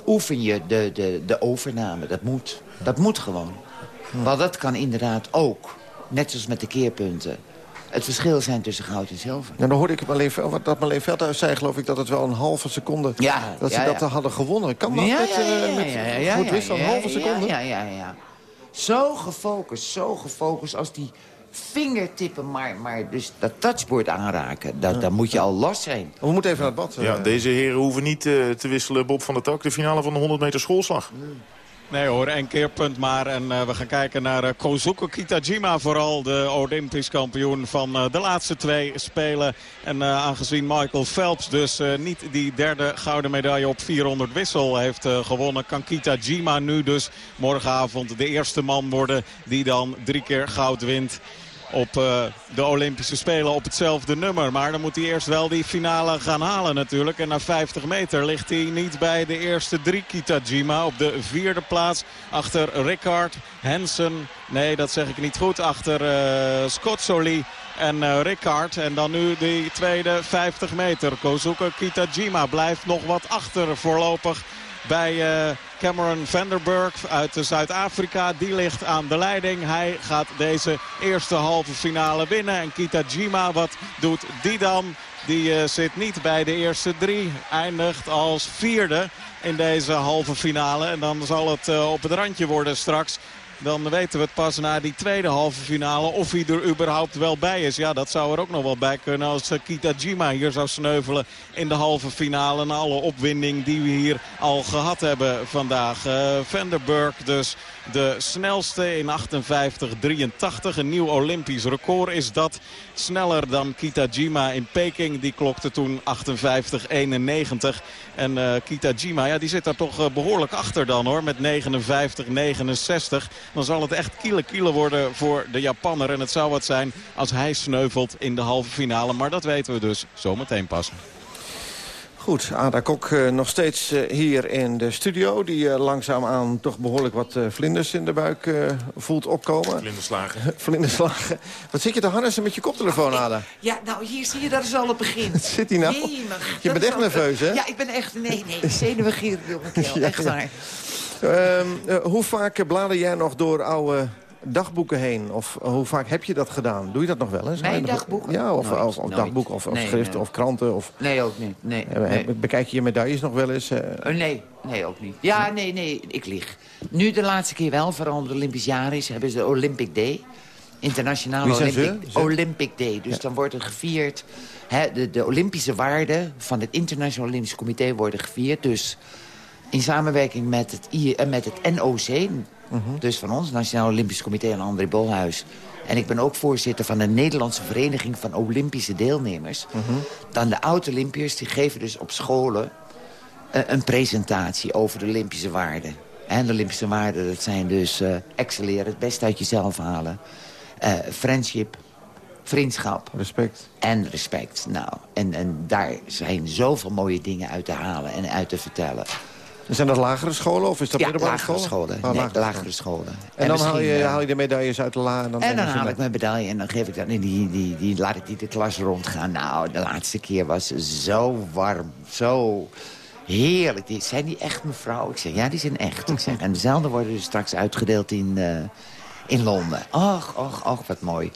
[SPEAKER 7] oefen je de, de, de overname. Dat moet. Dat moet gewoon. Want dat kan inderdaad ook, net zoals met de keerpunten... het verschil zijn tussen goud en zilver.
[SPEAKER 2] Nou, dan hoorde ik dat Marleen Veldhuis zei... geloof ik dat het wel een halve seconde...
[SPEAKER 7] Ja,
[SPEAKER 2] dat ze
[SPEAKER 7] ja,
[SPEAKER 2] dat hadden gewonnen. Kan dat
[SPEAKER 7] ja,
[SPEAKER 2] met,
[SPEAKER 7] ja, ja,
[SPEAKER 2] uh, met
[SPEAKER 7] ja, ja,
[SPEAKER 2] goed
[SPEAKER 7] ja,
[SPEAKER 2] wissel, een
[SPEAKER 7] ja,
[SPEAKER 2] halve seconde?
[SPEAKER 7] Ja, ja, ja, ja. Zo gefocust, zo gefocust als die vingertippen maar, maar dus dat touchboard aanraken. Dat, Dan moet je al los zijn.
[SPEAKER 2] We moeten even naar het bad.
[SPEAKER 3] Ja,
[SPEAKER 2] eh.
[SPEAKER 3] deze heren hoeven niet uh, te wisselen. Bob van der Tak, de finale van de 100 meter schoolslag.
[SPEAKER 9] Nee hoor, één keerpunt maar. En uh, we gaan kijken naar uh, Kozuke Kitajima vooral. De Olympisch kampioen van uh, de laatste twee spelen. En aangezien Michael Phelps dus niet die derde gouden medaille op 400 wissel heeft gewonnen... kan Kitajima nu dus morgenavond de eerste man worden die dan drie keer goud wint op uh, de Olympische Spelen op hetzelfde nummer. Maar dan moet hij eerst wel die finale gaan halen natuurlijk. En na 50 meter ligt hij niet bij de eerste drie Kitajima. Op de vierde plaats achter Rickard, Hansen. Nee, dat zeg ik niet goed. Achter uh, Scotsoli en uh, Rickard. En dan nu die tweede 50 meter. Kozuke Kitajima blijft nog wat achter voorlopig bij uh, Cameron Vanderburg uit Zuid-Afrika. Die ligt aan de leiding. Hij gaat deze eerste halve finale winnen. En Kitajima, wat doet die dan? Die uh, zit niet bij de eerste drie. Eindigt als vierde in deze halve finale. En dan zal het op het randje worden straks. Dan weten we het pas na die tweede halve finale of hij er überhaupt wel bij is. Ja, dat zou er ook nog wel bij kunnen als Kitajima hier zou sneuvelen in de halve finale. Na alle opwinding die we hier al gehad hebben vandaag. Uh, dus de snelste in 58-83. Een nieuw Olympisch record is dat. Sneller dan Kitajima in Peking. Die klokte toen 58-91. En uh, Kitajima, ja, die zit daar toch behoorlijk achter dan hoor. Met 59-69. Dan zal het echt kiele kiele worden voor de Japanner. En het zou wat zijn als hij sneuvelt in de halve finale. Maar dat weten we dus zometeen pas.
[SPEAKER 2] Goed, Ada Kok uh, nog steeds uh, hier in de studio... die uh, langzaamaan toch behoorlijk wat vlinders in de buik voelt opkomen.
[SPEAKER 3] Vlinderslagen.
[SPEAKER 2] vlinderslagen. Wat zit je te harnessen met je koptelefoon, Ada?
[SPEAKER 7] Ja, nou, hier zie je, dat is al het begin.
[SPEAKER 2] zit hij nou?
[SPEAKER 7] Jemig,
[SPEAKER 2] je bent echt
[SPEAKER 7] al...
[SPEAKER 2] nerveus, hè?
[SPEAKER 7] Ja, ik ben echt... Nee, nee, mijn keel.
[SPEAKER 2] Ja,
[SPEAKER 7] echt
[SPEAKER 2] ja.
[SPEAKER 7] Waar.
[SPEAKER 2] Uh, hoe vaak blader jij nog door oude dagboeken heen? Of hoe vaak heb je dat gedaan? Doe je dat nog wel eens?
[SPEAKER 7] Mijn dagboeken?
[SPEAKER 2] Ja, of,
[SPEAKER 7] Nooit,
[SPEAKER 2] of, of dagboeken, of, of
[SPEAKER 7] Nee,
[SPEAKER 2] schriften,
[SPEAKER 7] nee.
[SPEAKER 2] of kranten. Of,
[SPEAKER 7] Nee, ook niet. Nee,
[SPEAKER 2] Eh,
[SPEAKER 7] nee.
[SPEAKER 2] Bekijk je je medailles nog wel eens? eh?
[SPEAKER 7] Nee, nee, ook niet. Ja, nee, nee, ik lieg. Nu de laatste keer wel, vooral omdat het Olympisch jaar is... hebben ze de Olympic Day. Internationale
[SPEAKER 2] Wie zijn ze?
[SPEAKER 7] Olympic? Olympic Day. Dus
[SPEAKER 2] Ja.
[SPEAKER 7] dan wordt er gevierd... De, de Olympische waarden van het Internationaal Olympisch Comité worden gevierd. Dus in samenwerking met het, I, eh, met het NOC...
[SPEAKER 2] Mhm.
[SPEAKER 7] dus van ons, Nationaal Olympisch Comité en André Bolhuis... en ik ben ook voorzitter van de Nederlandse Vereniging van Olympische Deelnemers...
[SPEAKER 2] Mhm.
[SPEAKER 7] dan de oud-Olympiërs, die geven dus op scholen eh, een presentatie over de Olympische waarden. En de Olympische waarden, dat zijn dus eh, excelleren, het beste uit jezelf halen. friendship, vriendschap
[SPEAKER 2] Respect.
[SPEAKER 7] en respect. Nou, en, en daar zijn zoveel mooie dingen uit te halen en uit te vertellen.
[SPEAKER 2] Zijn dat lagere scholen of is dat
[SPEAKER 7] ja,
[SPEAKER 2] middelbare
[SPEAKER 7] lagere
[SPEAKER 2] scholen?
[SPEAKER 7] scholen.
[SPEAKER 2] Oh,
[SPEAKER 7] nee,
[SPEAKER 2] lagere
[SPEAKER 7] lagere,
[SPEAKER 2] scholen.
[SPEAKER 7] scholen.
[SPEAKER 2] En, dan haal je,
[SPEAKER 7] eh,
[SPEAKER 2] haal je de medailles uit de la en dan,
[SPEAKER 7] en dan haal ik mijn medaille en dan geef ik dat en die, die, die, laat ik die de klas rondgaan. Nou, de laatste keer was zo warm, zo heerlijk. Die, zijn die echt mevrouw? Ik zeg, ja, die zijn echt. Ik zeg, en dezelfde worden dus straks uitgedeeld in, eh, in Londen. Och, och, och, wat mooi.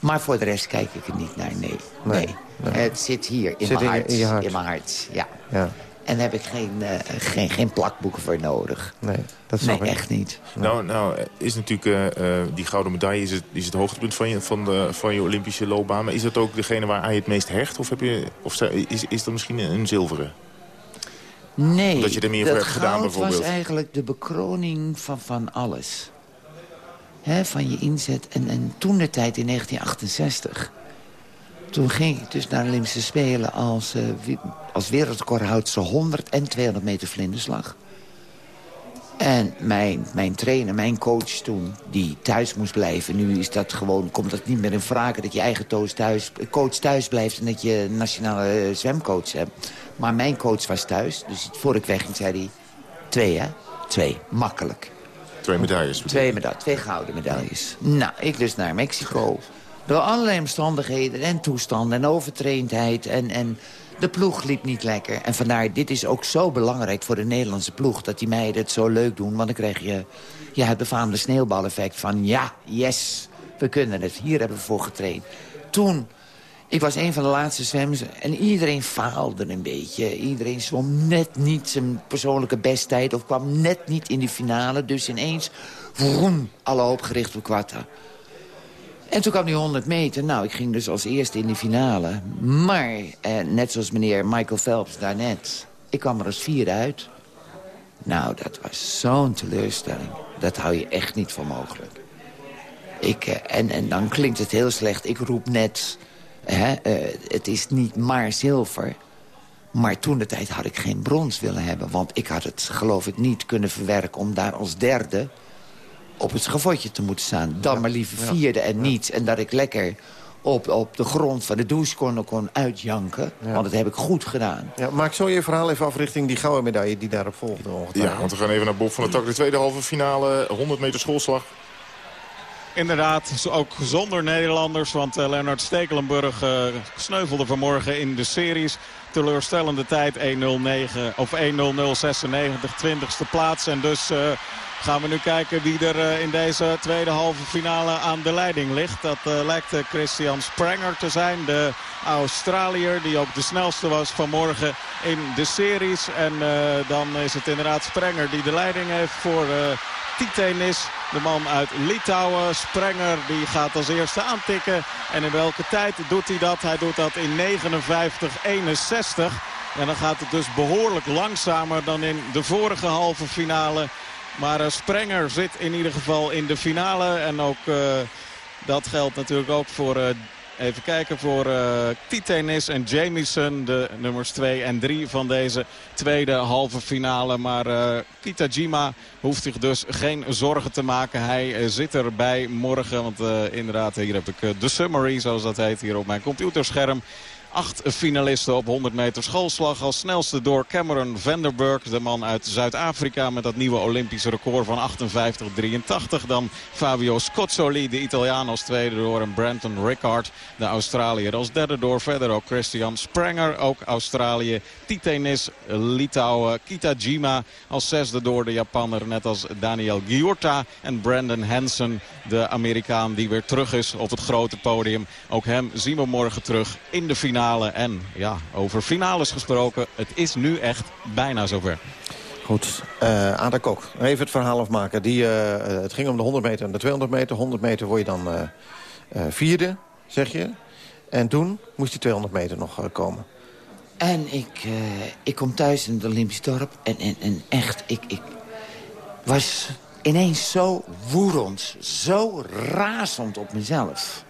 [SPEAKER 7] Maar voor de rest kijk ik er niet naar, nee.
[SPEAKER 2] Nee,
[SPEAKER 7] het zit hier in,
[SPEAKER 2] Zit
[SPEAKER 7] mijn
[SPEAKER 2] in
[SPEAKER 7] hart,
[SPEAKER 2] in je hart.
[SPEAKER 7] In mijn hart, ja.
[SPEAKER 2] Ja,
[SPEAKER 7] En daar heb ik geen, eh, geen, geen plakboeken voor nodig.
[SPEAKER 2] nee, dat
[SPEAKER 7] Nee,
[SPEAKER 2] snap ik.
[SPEAKER 7] echt niet.
[SPEAKER 3] Nou, nou is natuurlijk eh, eh, die gouden medaille is het, is het hoogtepunt van je, van, de, van je Olympische loopbaan. Maar is dat ook degene waar je het meest hecht? Of, heb je, of is, is dat misschien een, zilveren?
[SPEAKER 7] Nee,
[SPEAKER 3] Omdat je er meer voor
[SPEAKER 7] dat
[SPEAKER 3] hebt gedaan, bijvoorbeeld.
[SPEAKER 7] was eigenlijk de bekroning van, van alles. Hè, van je inzet. En, en toen de tijd in 1968... toen ging ik dus naar de Olympische Spelen als, eh, wi- als wereldrecordhoudster 100 en 200 meter vlinderslag. En mijn, mijn trainer, mijn coach toen, die thuis moest blijven. Nu is dat gewoon, komt dat niet meer in vragen dat je eigen thuis, coach thuis blijft... en dat je nationale zwemcoach hebt. Maar mijn coach was thuis, dus voor ik wegging zei hij... twee, hè? Twee, makkelijk.
[SPEAKER 3] Twee medailles?
[SPEAKER 7] Twee medailles, twee gouden medailles. Nou, ik dus naar Mexico. Door allerlei omstandigheden en toestanden en overtraindheid... en, en de ploeg liep niet lekker. En vandaar, dit is ook zo belangrijk voor de Nederlandse ploeg... dat die meiden het zo leuk doen. Want dan krijg je ja, het befaamde sneeuwbaleffect van... ja, yes, we kunnen het. Hier hebben we voor getraind. Toen, ik was een van de laatste zwemmers... en iedereen faalde een beetje. Iedereen zwom net niet zijn persoonlijke besttijd... of kwam net niet in de finale. Dus ineens, vroom, alle hoop gericht op Quatta. En toen kwam die 100 meter. Nou, ik ging dus als eerste in de finale. Maar, eh, net zoals meneer Michael Phelps daarnet... ik kwam er als vierde uit. Nou, dat was zo'n teleurstelling. Dat hou je echt niet voor mogelijk. Ik, eh, en, en dan klinkt het heel slecht. Ik roep net, hè, eh, het is niet maar zilver. Maar toen de tijd had ik geen brons willen hebben. Want ik had het, geloof ik, niet kunnen verwerken om daar als derde op het schavotje te moeten staan. Dan maar liever vierde en niets. En dat ik lekker op, op de grond van de douche kon, kon uitjanken. Want dat heb ik goed gedaan.
[SPEAKER 2] Ja, maak zo je verhaal even af richting die gouden medaille die daarop volgde.
[SPEAKER 3] Ja, want we gaan even naar Bob van der Tak. De tweede halve finale, 100 meter schoolslag.
[SPEAKER 9] Inderdaad, ook zonder Nederlanders. Want uh, Leonard Stekelenburg uh, sneuvelde vanmorgen in de series. Teleurstellende tijd 1.09 of 1.0096, 20ste plaats. En dus... Uh, Gaan we nu kijken wie er eh, in deze tweede halve finale aan de leiding ligt. Dat uh, lijkt Christian Sprenger te zijn. De Australiër die ook de snelste was vanmorgen in de series. En dan is het inderdaad Sprenger die de leiding heeft voor Titenis. De man uit Litouwen. Sprenger die gaat als eerste aantikken. En in welke tijd doet hij dat? Hij doet dat in 59-61. En dan gaat het dus behoorlijk langzamer dan in de vorige halve finale. Maar uh, Sprenger zit in ieder geval in de finale. En ook uh, dat geldt natuurlijk ook voor... Uh, even kijken voor uh, en Jamieson, de nummers 2 en 3 van deze tweede halve finale. Maar Kitajima hoeft zich dus geen zorgen te maken. Hij zit erbij morgen, want inderdaad hier heb ik de summary, zoals dat heet, hier op mijn computerscherm. Acht finalisten op 100 meter schoolslag. Als snelste door Cameron Vanderburg. De man uit Zuid-Afrika met dat nieuwe Olympische record van 58-83. Dan Fabio Scozzoli, de Italiaan als tweede door. En Brandon Rickard, de Australiër als derde door. Verder ook Christian Sprenger, ook Australië. Titenis, Litouwen. Kitajima als zesde door de Japanner. Net als Daniel Giorta en Brandon Hansen, de Amerikaan die weer terug is op het grote podium. Ook hem zien we morgen terug in de finale en ja, over finales gesproken, het is nu echt bijna zover.
[SPEAKER 2] Goed, uh, Ada Kok, even het verhaal afmaken. Die, uh, het ging om de 100 meter en de 200 meter. 100 meter word je dan uh, vierde, zeg je. En toen moest die 200 meter nog komen.
[SPEAKER 7] En ik, ik kom thuis in het Olympisch dorp. En, en, en echt, ik, ik was ineens zo woedend. Zo razend op mezelf.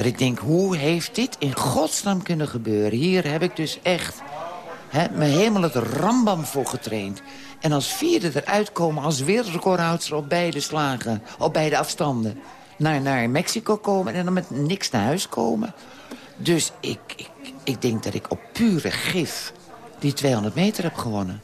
[SPEAKER 7] Dat ik denk, hoe heeft dit in godsnaam kunnen gebeuren? Hier heb ik dus echt hè, me helemaal het rambam voor getraind. En als vierde eruit komen als wereldrecordhoudster op beide slagen. Op beide afstanden. Naar, naar Mexico komen en dan met niks naar huis komen. Dus ik, ik, ik denk dat ik op pure gif die 200 meter heb gewonnen.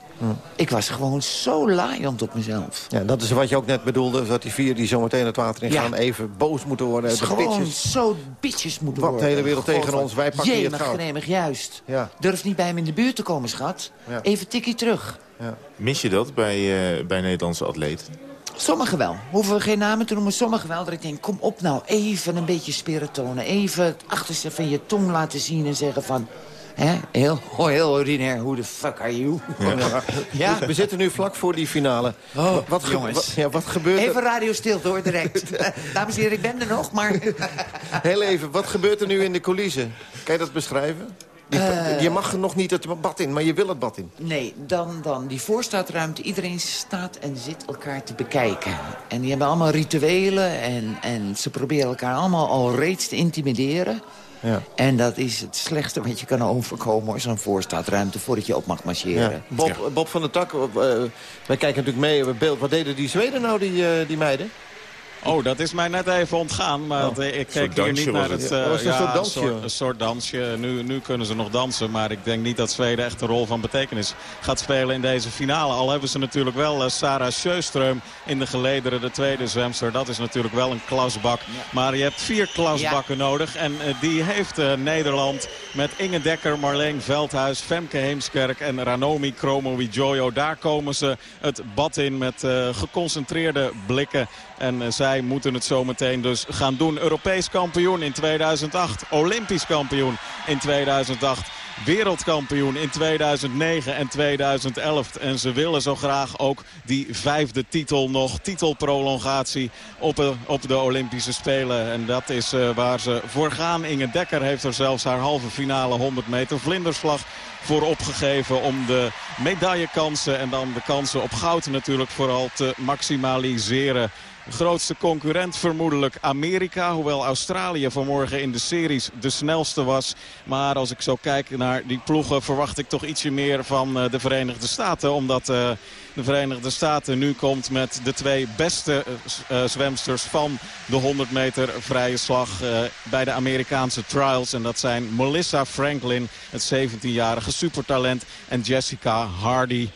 [SPEAKER 7] Ik was gewoon zo laaiend op mezelf.
[SPEAKER 2] Ja, dat is wat je ook net bedoelde. Dat die vier die zo meteen het water in gaan even boos moeten worden.
[SPEAKER 7] De gewoon bitches. zo bitches moeten
[SPEAKER 2] wat
[SPEAKER 7] worden.
[SPEAKER 2] de hele wereld tegen ons. Wij pakken
[SPEAKER 7] Jee,
[SPEAKER 2] het goud.
[SPEAKER 7] Jemig, juist.
[SPEAKER 2] Ja.
[SPEAKER 7] Durf niet bij hem in de buurt te komen, schat.
[SPEAKER 2] Ja.
[SPEAKER 7] Even tikkie terug.
[SPEAKER 2] Ja.
[SPEAKER 3] Mis je dat bij, uh, bij Nederlandse atleten?
[SPEAKER 7] Sommigen wel. Hoeven we geen namen te noemen. Sommigen wel. Dat ik denk, kom op nou. Even een beetje spirit tonen. Even het achterste van je tong laten zien en zeggen van... Hè? Heel, heel ordinair. Who the fuck are you?
[SPEAKER 2] Ja. ja. We zitten nu vlak voor die finale.
[SPEAKER 7] Oh,
[SPEAKER 2] wat, ge
[SPEAKER 7] jongens.
[SPEAKER 2] Wat, ja, wat gebeurt er?
[SPEAKER 7] Even radio stilte hoor, direct. Dames en heren, ik ben er nog, maar...
[SPEAKER 2] Heel even, wat gebeurt er nu in de coulissen? Kan je dat beschrijven? Die,
[SPEAKER 7] Eh.
[SPEAKER 2] je mag nog niet het bad in, maar je wil het bad in.
[SPEAKER 7] Nee, dan, dan die voorstaatruimte. Iedereen staat en zit elkaar te bekijken. En die hebben allemaal rituelen en, en ze proberen elkaar allemaal al reeds te intimideren.
[SPEAKER 2] Ja.
[SPEAKER 7] En dat is het slechtste wat je kan overkomen, hoor, zo'n voorstaatruimte, voordat je op mag marcheren.
[SPEAKER 2] Ja. Bob, Bob van der Tak, eh, wij kijken natuurlijk mee op het beeld. Wat deden die Zweden nou, die, eh, die meiden?
[SPEAKER 9] Oh, dat is mij net even ontgaan. Maar
[SPEAKER 2] Oh.
[SPEAKER 9] dat- ik keek hier niet naar het...
[SPEAKER 3] het.
[SPEAKER 9] eh,
[SPEAKER 2] Was het een
[SPEAKER 9] ja,
[SPEAKER 2] soort dansje?
[SPEAKER 9] Een soort, een soort dansje. Nu, nu kunnen ze nog dansen. Maar ik denk niet dat Zweden echt een rol van betekenis gaat spelen in deze finale. Al hebben ze natuurlijk wel eh, Sarah Sjöström in de gelederen. De tweede zwemster. Dat is natuurlijk wel een klasbak. Maar je hebt vier klasbakken nodig. En eh, die heeft eh, Nederland met Inge Dekker, Marleen Veldhuis, Femke Heemskerk en Ranomi Kromowidjojo. Daar komen ze het bad in met eh, geconcentreerde blikken. En eh, zij moeten het zometeen dus gaan doen. Europees kampioen in 2008. Olympisch kampioen in 2008. Wereldkampioen in 2009 en 2011. En ze willen zo graag ook die vijfde titel nog. Titelprolongatie op, de- op de Olympische Spelen. En dat is eh, waar ze voor gaan. Inge Dekker heeft er zelfs haar halve finale 100 meter vlinderslag voor opgegeven om de medaillekansen en dan de kansen op goud natuurlijk vooral te maximaliseren. Grootste concurrent vermoedelijk Amerika. Hoewel Australië vanmorgen in de series de snelste was. Maar als ik zo kijk naar die ploegen verwacht ik toch ietsje meer van eh, de Verenigde Staten. Omdat eh, de Verenigde Staten nu komt met de twee beste eh, zwemsters van de 100 meter vrije slag bij de Amerikaanse trials. En dat zijn Melissa Franklin, het 17-jarige supertalent. En Jessica Hardy.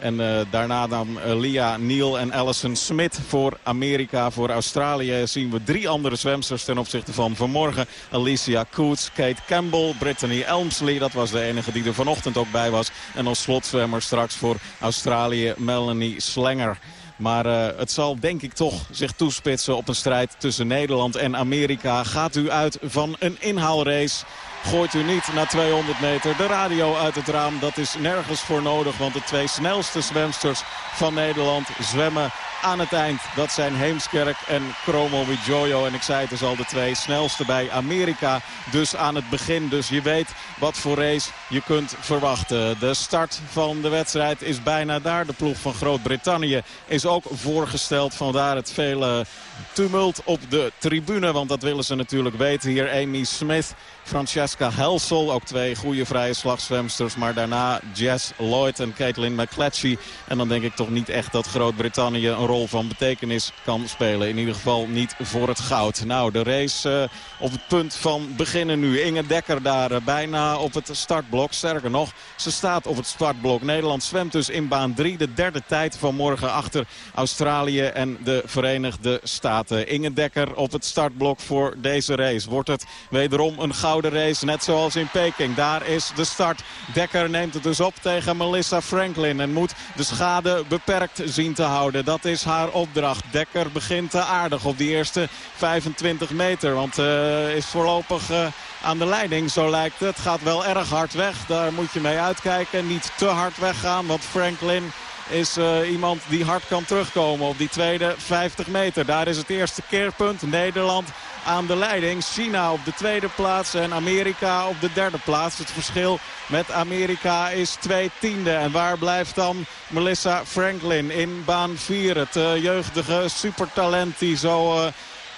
[SPEAKER 9] En eh, daarna dan eh, Lia Neal en Allison Smith voor Amerika. Voor Australië zien we drie andere zwemsters ten opzichte van vanmorgen. Alicia Coots, Kate Campbell, Brittany Elmsley. Dat was de enige die er vanochtend ook bij was. En als slotzwemmer straks voor Australië Melanie Slanger. Maar eh, het zal denk ik toch zich toespitsen op een strijd tussen Nederland en Amerika. Gaat u uit van een inhaalrace... Gooit u niet na 200 meter de radio uit het raam. Dat is nergens voor nodig, want de twee snelste zwemsters van Nederland zwemmen aan het eind. Dat zijn Heemskerk en Chromo Jojo. En ik zei het al de twee snelste bij Amerika. Dus aan het begin. Dus je weet wat voor race je kunt verwachten. De start van de wedstrijd is bijna daar. De ploeg van Groot-Brittannië is ook voorgesteld. Vandaar het vele tumult op de tribune. Want dat willen ze natuurlijk weten hier. Amy Smith, Francesca Helsel. Ook twee goede vrije slagzwemsters. Maar daarna Jess Lloyd en Caitlin McClatchy. En dan denk ik toch niet echt dat Groot-Brittannië een rol van betekenis kan spelen. In ieder geval niet voor het goud. Nou, de race eh, op het punt van beginnen nu. Inge Dekker daar eh, bijna op het startblok. Sterker nog, ze staat op het startblok. Nederland zwemt dus in baan 3. De derde tijd van morgen achter Australië en de Verenigde Staten. Inge Dekker op het startblok voor deze race. Wordt het wederom een gouden race, net zoals in Peking. Daar is de start. Dekker neemt het dus op tegen Melissa Franklin. En moet de schade beperkt zien te houden. Dat is haar opdracht. Dekker begint te aardig op die eerste 25 meter. Want uh, is voorlopig... Uh, aan de leiding, zo lijkt het. Gaat wel erg hard weg. Daar moet je mee uitkijken. Niet te hard weggaan, want Franklin is uh, iemand die hard kan terugkomen op die tweede 50 meter. Daar is het eerste keerpunt. Nederland aan de leiding. China op de tweede plaats en Amerika op de derde plaats. Het verschil met Amerika is twee tiende. En waar blijft dan Melissa Franklin in baan 4? Het uh, jeugdige supertalent die zo...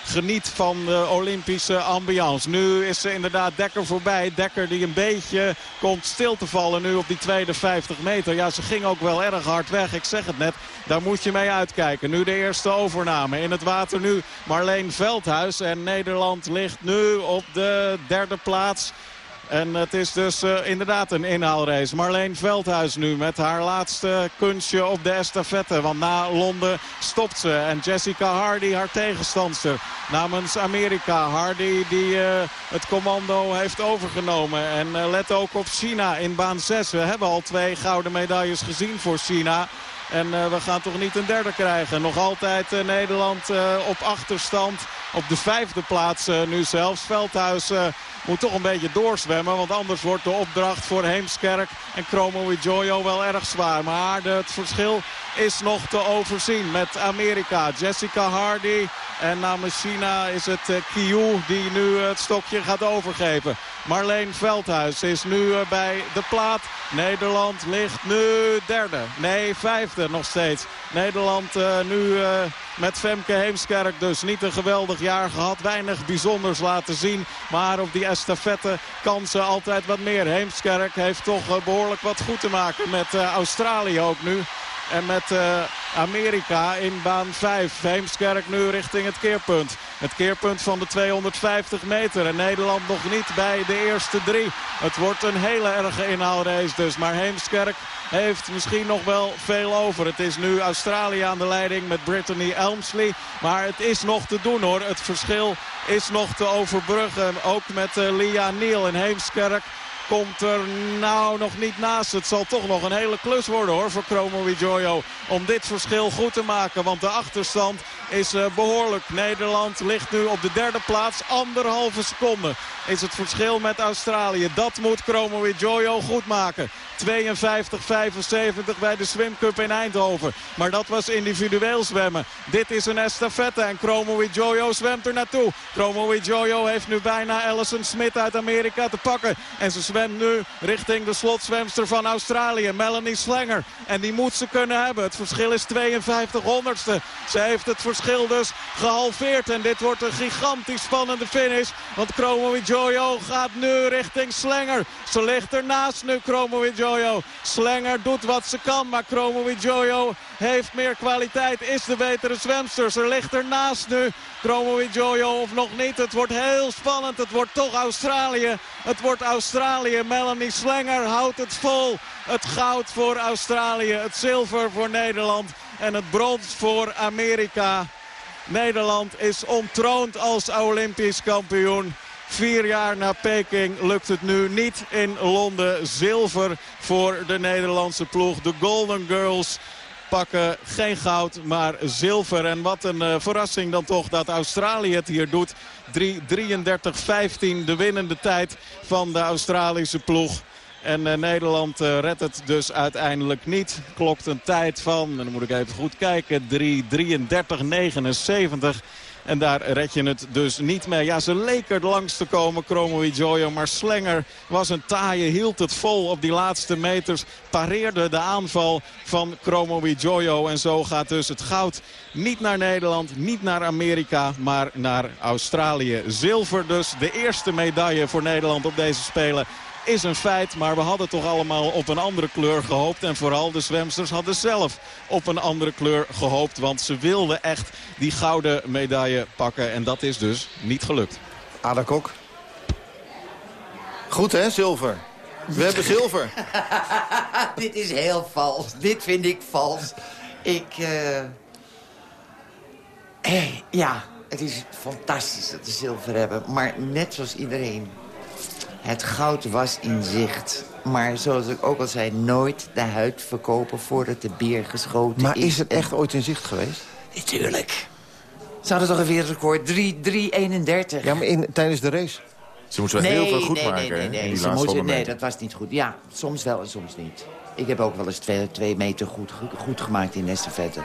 [SPEAKER 9] Geniet van de Olympische ambiance. Nu is ze inderdaad Dekker voorbij. Dekker die een beetje komt stil te vallen nu op die tweede 50 meter. Ja, ze ging ook wel erg hard weg. Ik zeg het net, daar moet je mee uitkijken. Nu de eerste overname. In het water nu Marleen Veldhuis. En Nederland ligt nu op de derde plaats. En het is dus uh, inderdaad een inhaalrace. Marleen Veldhuis nu met haar laatste kunstje op de estafette. Want na Londen stopt ze. En Jessica Hardy, haar tegenstandster namens Amerika. Hardy die uh, het commando heeft overgenomen. En uh, let ook op China in baan 6. We hebben al twee gouden medailles gezien voor China. En we gaan toch niet een derde krijgen. Nog altijd Nederland op achterstand op de vijfde plaats nu zelfs. Veldhuis moet toch een beetje doorzwemmen. Want anders wordt de opdracht voor Heemskerk en Chromo Jojo wel erg zwaar. Maar het verschil is nog te overzien met Amerika. Jessica Hardy en namens China is het uh, Kiu die nu het stokje gaat overgeven. Marleen Veldhuis is nu eh, bij de plaat. Nederland ligt nu derde. Nee, vijfde nog steeds. Nederland nu met Femke Heemskerk dus niet een geweldig jaar gehad. Weinig bijzonders laten zien. Maar op die estafette kan ze altijd wat meer. Heemskerk heeft toch behoorlijk wat goed te maken met Australië ook nu. En met uh, Amerika in baan 5. Heemskerk nu richting het keerpunt. Het keerpunt van de 250 meter. En Nederland nog niet bij de eerste drie. Het wordt een hele erge inhaalrace dus. Maar Heemskerk heeft misschien nog wel veel over. Het is nu Australië aan de leiding met Brittany Elmsley. Maar het is nog te doen hoor. Het verschil is nog te overbruggen. Ook met uh, Lia Neal en Heemskerk komt er nou nog niet naast. Het zal toch nog een hele klus worden hoor voor Chromo. Om dit verschil goed te maken. Want de achterstand is uh, behoorlijk. Nederland ligt nu op de derde plaats. Anderhalve seconde is het verschil met Australië. Dat moet Chromo goed maken. 52-75 bij de Swim Cup in Eindhoven. Maar dat was individueel zwemmen. Dit is een estafette en Chromo Jojo zwemt er naartoe. Chromo Jojo heeft nu bijna Allison Smith uit Amerika te pakken. En ze zwemt nu richting de slotzwemster van Australië, Melanie Slanger. En die moet ze kunnen hebben. Het verschil is 52 honderdste. Ze heeft het verschil dus gehalveerd. En dit wordt een gigantisch spannende finish. Want Chromo Jojo gaat nu richting Slanger. Ze ligt ernaast nu, Chromo Jojo. Jojo. Slenger doet wat ze kan, maar Chromo Jojo heeft meer kwaliteit. Is de betere zwemster. Ze ligt ernaast nu. Chromo Jojo of nog niet. Het wordt heel spannend. Het wordt toch Australië. Het wordt Australië. Melanie Slenger houdt het vol. Het goud voor Australië. Het zilver voor Nederland. En het brons voor Amerika. Nederland is ontroond als Olympisch kampioen. Vier jaar na Peking lukt het nu niet in Londen. Zilver voor de Nederlandse ploeg. De Golden Girls pakken geen goud, maar zilver. En wat een uh, verrassing dan toch dat Australië het hier doet. 3.33.15 de winnende tijd van de Australische ploeg. En uh, Nederland uh, redt het dus uiteindelijk niet. Klokt een tijd van, dan moet ik even goed kijken, 3.33.79. En daar red je het dus niet mee. Ja, ze leek er langs te komen, Chromo Jojo. Maar Slenger was een taaie, hield het vol op die laatste meters. Pareerde de aanval van Chromo Jojo. En zo gaat dus het goud niet naar Nederland, niet naar Amerika, maar naar Australië. Zilver dus, de eerste medaille voor Nederland op deze Spelen is een feit. Maar we hadden toch allemaal op een andere kleur gehoopt. En vooral de zwemsters hadden zelf op een andere kleur gehoopt. Want ze wilden echt die gouden medaille pakken. En dat is dus niet gelukt.
[SPEAKER 2] Ada Kok. Goed hè, zilver. We hebben zilver.
[SPEAKER 7] Dit is heel vals. Dit vind ik vals. Ik... Uh... Hey, ja, het is fantastisch dat we zilver hebben. Maar net zoals iedereen het goud was in zicht. Maar zoals ik ook al zei, nooit de huid verkopen voordat de beer geschoten
[SPEAKER 2] maar is. Maar is het echt ooit in zicht geweest?
[SPEAKER 7] Natuurlijk. Ze hadden toch een wereldrecord, 3-31.
[SPEAKER 2] Ja, maar in, tijdens de race?
[SPEAKER 3] Ze moeten wel heel veel goed
[SPEAKER 7] nee,
[SPEAKER 3] maken.
[SPEAKER 7] Nee, nee, nee. Ze moesten, nee, dat was niet goed. Ja, soms wel en soms niet. Ik heb ook wel eens twee, twee meter goed, goed gemaakt in estafette.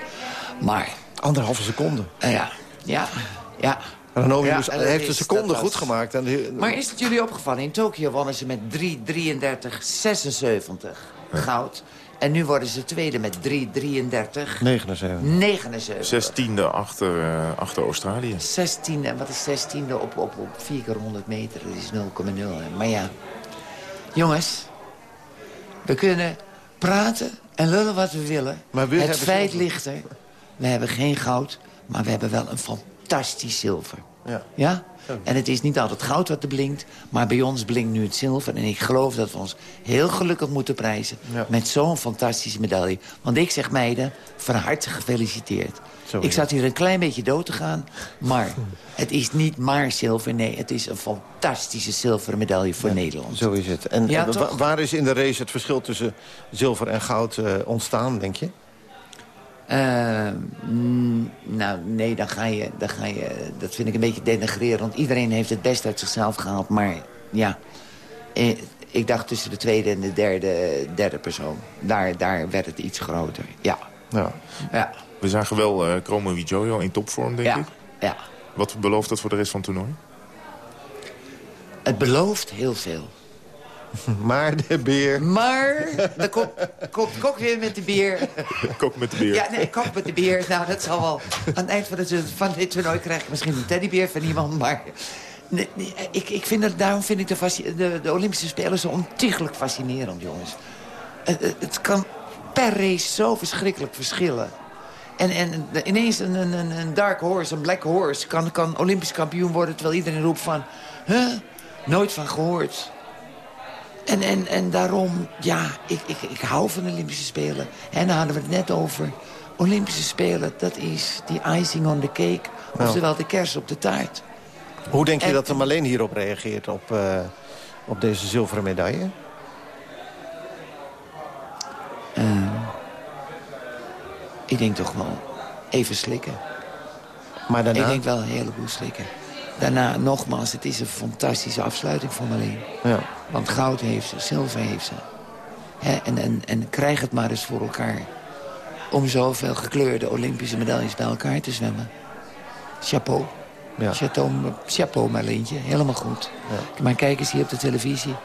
[SPEAKER 7] Maar...
[SPEAKER 2] Anderhalve seconde?
[SPEAKER 7] Uh, ja, ja, ja.
[SPEAKER 2] Ranomi ja, heeft een seconde was... goed gemaakt. En
[SPEAKER 7] Maar is het jullie opgevallen? In Tokio wonnen ze met 3.33.76 goud. En nu worden ze tweede met 3.33...
[SPEAKER 2] 79.
[SPEAKER 7] 79.
[SPEAKER 3] Zestiende achter, uh, achter Australië.
[SPEAKER 7] Zestiende, en wat is zestiende op, op, op 4 keer 100 meter? Dat is 0,0. Maar ja, jongens, we kunnen praten en lullen wat we willen. Maar we het feit ligt er, we hebben geen goud, maar we hebben wel een fantastisch fantastisch zilver. Ja. ja? En het is niet altijd goud wat er blinkt, maar bij ons blinkt nu het zilver. En ik geloof dat we ons heel gelukkig moeten prijzen met zo'n fantastische medaille. Want ik zeg meiden, van harte gefeliciteerd. Zo, ik zat hier een klein beetje dood te gaan, maar het is niet maar zilver. Nee, het is een fantastische zilveren medaille voor Nederland.
[SPEAKER 2] Zo is het. En waar is in de race het verschil tussen zilver en goud uh, ontstaan, denk je?
[SPEAKER 7] Uh, nou, nee, dan ga, je, dan ga je... Dat vind ik een beetje denigrerend. Want iedereen heeft het best uit zichzelf gehaald. Maar ja, eh, ik dacht tussen de tweede en de derde, derde persoon. Daar, daar werd het iets groter, ja.
[SPEAKER 2] ja.
[SPEAKER 7] ja.
[SPEAKER 3] We zagen wel uh, Chromo Jojo in topvorm, denk
[SPEAKER 7] ja.
[SPEAKER 3] ik.
[SPEAKER 7] Ja.
[SPEAKER 3] Wat belooft dat voor de rest van het toernooi?
[SPEAKER 7] Het belooft heel veel.
[SPEAKER 2] Maar de beer...
[SPEAKER 7] Maar, dan komt kok, kok weer met de beer.
[SPEAKER 3] Kok met de beer.
[SPEAKER 7] Ja, nee, kok met de beer. Nou, dat zal wel... Aan het eind van, het, van dit toernooi krijg ik misschien een teddybeer van iemand, maar... Nee, nee, ik, ik vind dat, daarom vind ik de, de, de Olympische Spelen zo ontiegelijk fascinerend, jongens. Het, het, kan per race zo verschrikkelijk verschillen. En, en ineens een, een, een dark horse, een black horse... kan, kan Olympisch kampioen worden, terwijl iedereen roept van... Huh? Nooit van gehoord. En, en, en daarom, ja, ik, ik, ik hou van de Olympische Spelen. En daar hadden we het net over. Olympische Spelen, dat is die icing on the cake. Oftewel de kers op de taart.
[SPEAKER 2] Hoe denk je dat de Marleen hierop reageert, op, uh, op deze zilveren medaille?
[SPEAKER 7] Uh, ik denk toch wel even slikken.
[SPEAKER 2] Maar daarna?
[SPEAKER 7] Ik denk wel een heleboel slikken. Daarna, nogmaals, het is een fantastische afsluiting voor Marleen.
[SPEAKER 2] Ja.
[SPEAKER 7] Want goud heeft ze, zilver heeft ze. En, en, en krijg het maar eens voor elkaar. Om zoveel gekleurde Olympische medailles bij elkaar te zwemmen. Chapeau.
[SPEAKER 2] Ja.
[SPEAKER 7] Chateau, chapeau Marleentje, helemaal goed.
[SPEAKER 2] Ja.
[SPEAKER 7] Maar kijk eens hier op de televisie.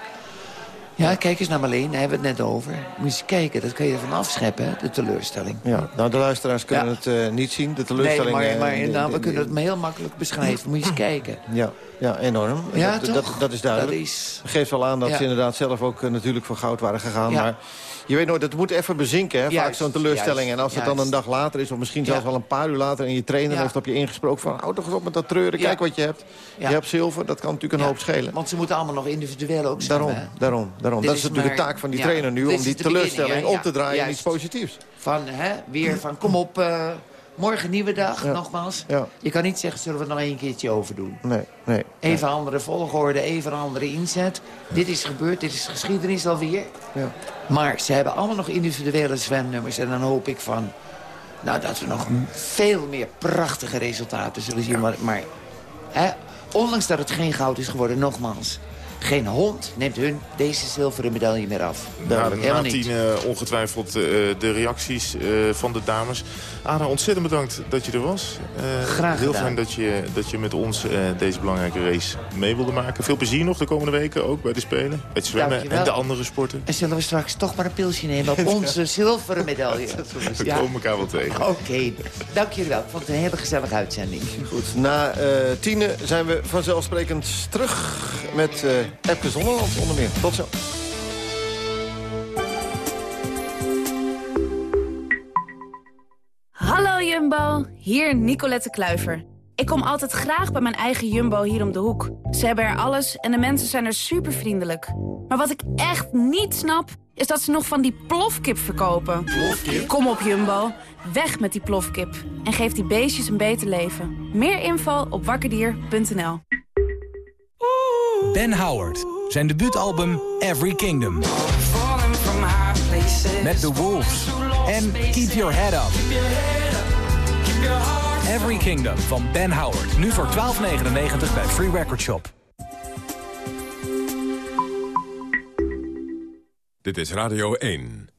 [SPEAKER 7] Ja, kijk eens naar Marleen, daar hebben we het net over. Moet je eens kijken, dat kun je ervan afscheppen, de teleurstelling.
[SPEAKER 2] Ja, nou, de luisteraars kunnen
[SPEAKER 7] Ja.
[SPEAKER 2] het eh, niet zien, de teleurstelling...
[SPEAKER 7] Nee, maar,
[SPEAKER 2] eh,
[SPEAKER 7] maar nou, we kunnen het heel makkelijk beschrijven. Moet je eens kijken.
[SPEAKER 2] Ja, ja, enorm.
[SPEAKER 7] Ja,
[SPEAKER 2] dat,
[SPEAKER 7] toch?
[SPEAKER 2] Dat, dat is duidelijk.
[SPEAKER 7] Dat is-
[SPEAKER 2] Geeft wel aan dat
[SPEAKER 7] Ja.
[SPEAKER 2] ze inderdaad zelf ook eh, natuurlijk voor goud waren gegaan. Maar je weet nooit, het moet even bezinken, hè, vaak zo'n teleurstelling.
[SPEAKER 7] juist,
[SPEAKER 2] en als het dan een dag later is, of misschien zelfs wel een paar uur later... en je trainer heeft op je ingesproken van... hou toch eens op met dat treuren, kijk wat je hebt. Je hebt zilver, dat kan natuurlijk een hoop schelen.
[SPEAKER 7] Want ze moeten allemaal nog individueel ook
[SPEAKER 2] Daarom,
[SPEAKER 7] hè?
[SPEAKER 2] daarom, daarom.
[SPEAKER 7] Dit
[SPEAKER 2] Dat is
[SPEAKER 7] is
[SPEAKER 2] natuurlijk de taak van die trainer nu... om die teleurstelling om te draaien in iets positiefs.
[SPEAKER 7] Van, hè, weer van, kom op, eh, morgen nieuwe dag,
[SPEAKER 2] Ja.
[SPEAKER 7] nogmaals.
[SPEAKER 2] Ja.
[SPEAKER 7] Je kan niet zeggen, zullen we het nog een keertje overdoen.
[SPEAKER 2] Nee, nee.
[SPEAKER 7] Even andere volgorde, even andere inzet. Dit is gebeurd, dit is geschiedenis alweer.
[SPEAKER 2] Ja.
[SPEAKER 7] Maar ze hebben allemaal nog individuele zwemnummers. En dan hoop ik van... Nou, dat we nog veel meer prachtige resultaten zullen zien. Maar, maar hè, ondanks dat het geen goud is geworden, nogmaals... Geen hond neemt hun deze zilveren medaille meer af.
[SPEAKER 3] Na,
[SPEAKER 7] Helemaal
[SPEAKER 3] na
[SPEAKER 7] niet.
[SPEAKER 3] tien eh, ongetwijfeld eh, de reacties eh, van de dames. Ada, ontzettend bedankt dat je er was. Eh,
[SPEAKER 7] Graag
[SPEAKER 3] Heel fijn dat je, dat je met ons eh, deze belangrijke race mee wilde maken. Veel plezier nog de komende weken, ook bij de Spelen. Bij het zwemmen
[SPEAKER 7] Dankjewel.
[SPEAKER 3] en de andere sporten.
[SPEAKER 7] En zullen we straks toch maar een pilsje nemen op onze zilveren medaille?
[SPEAKER 3] We
[SPEAKER 7] Ja.
[SPEAKER 3] komen elkaar wel tegen.
[SPEAKER 7] Oké, dank jullie wel. Ik vond het een hele gezellige uitzending.
[SPEAKER 2] Goed, na eh tienen zijn we vanzelfsprekend terug met Epke Zonderland onder meer. Tot zo.
[SPEAKER 12] Hallo Jumbo, hier Nicolette Kluiver. Ik kom altijd graag bij mijn eigen Jumbo hier om de hoek. Ze hebben er alles en de mensen zijn er super vriendelijk. Maar wat ik echt niet snap, is dat ze nog van die plofkip verkopen. Kom op Jumbo, weg met die plofkip. En geef die beestjes een beter leven. Meer info op wakkerdier.nl
[SPEAKER 13] Ben Howard. Zijn debuutalbum Every Kingdom. Met The Wolves. En Keep Your Head Up. Every Kingdom van Ben Howard. Nu voor 12,99 bij Free Record Shop.
[SPEAKER 1] Dit is Radio 1.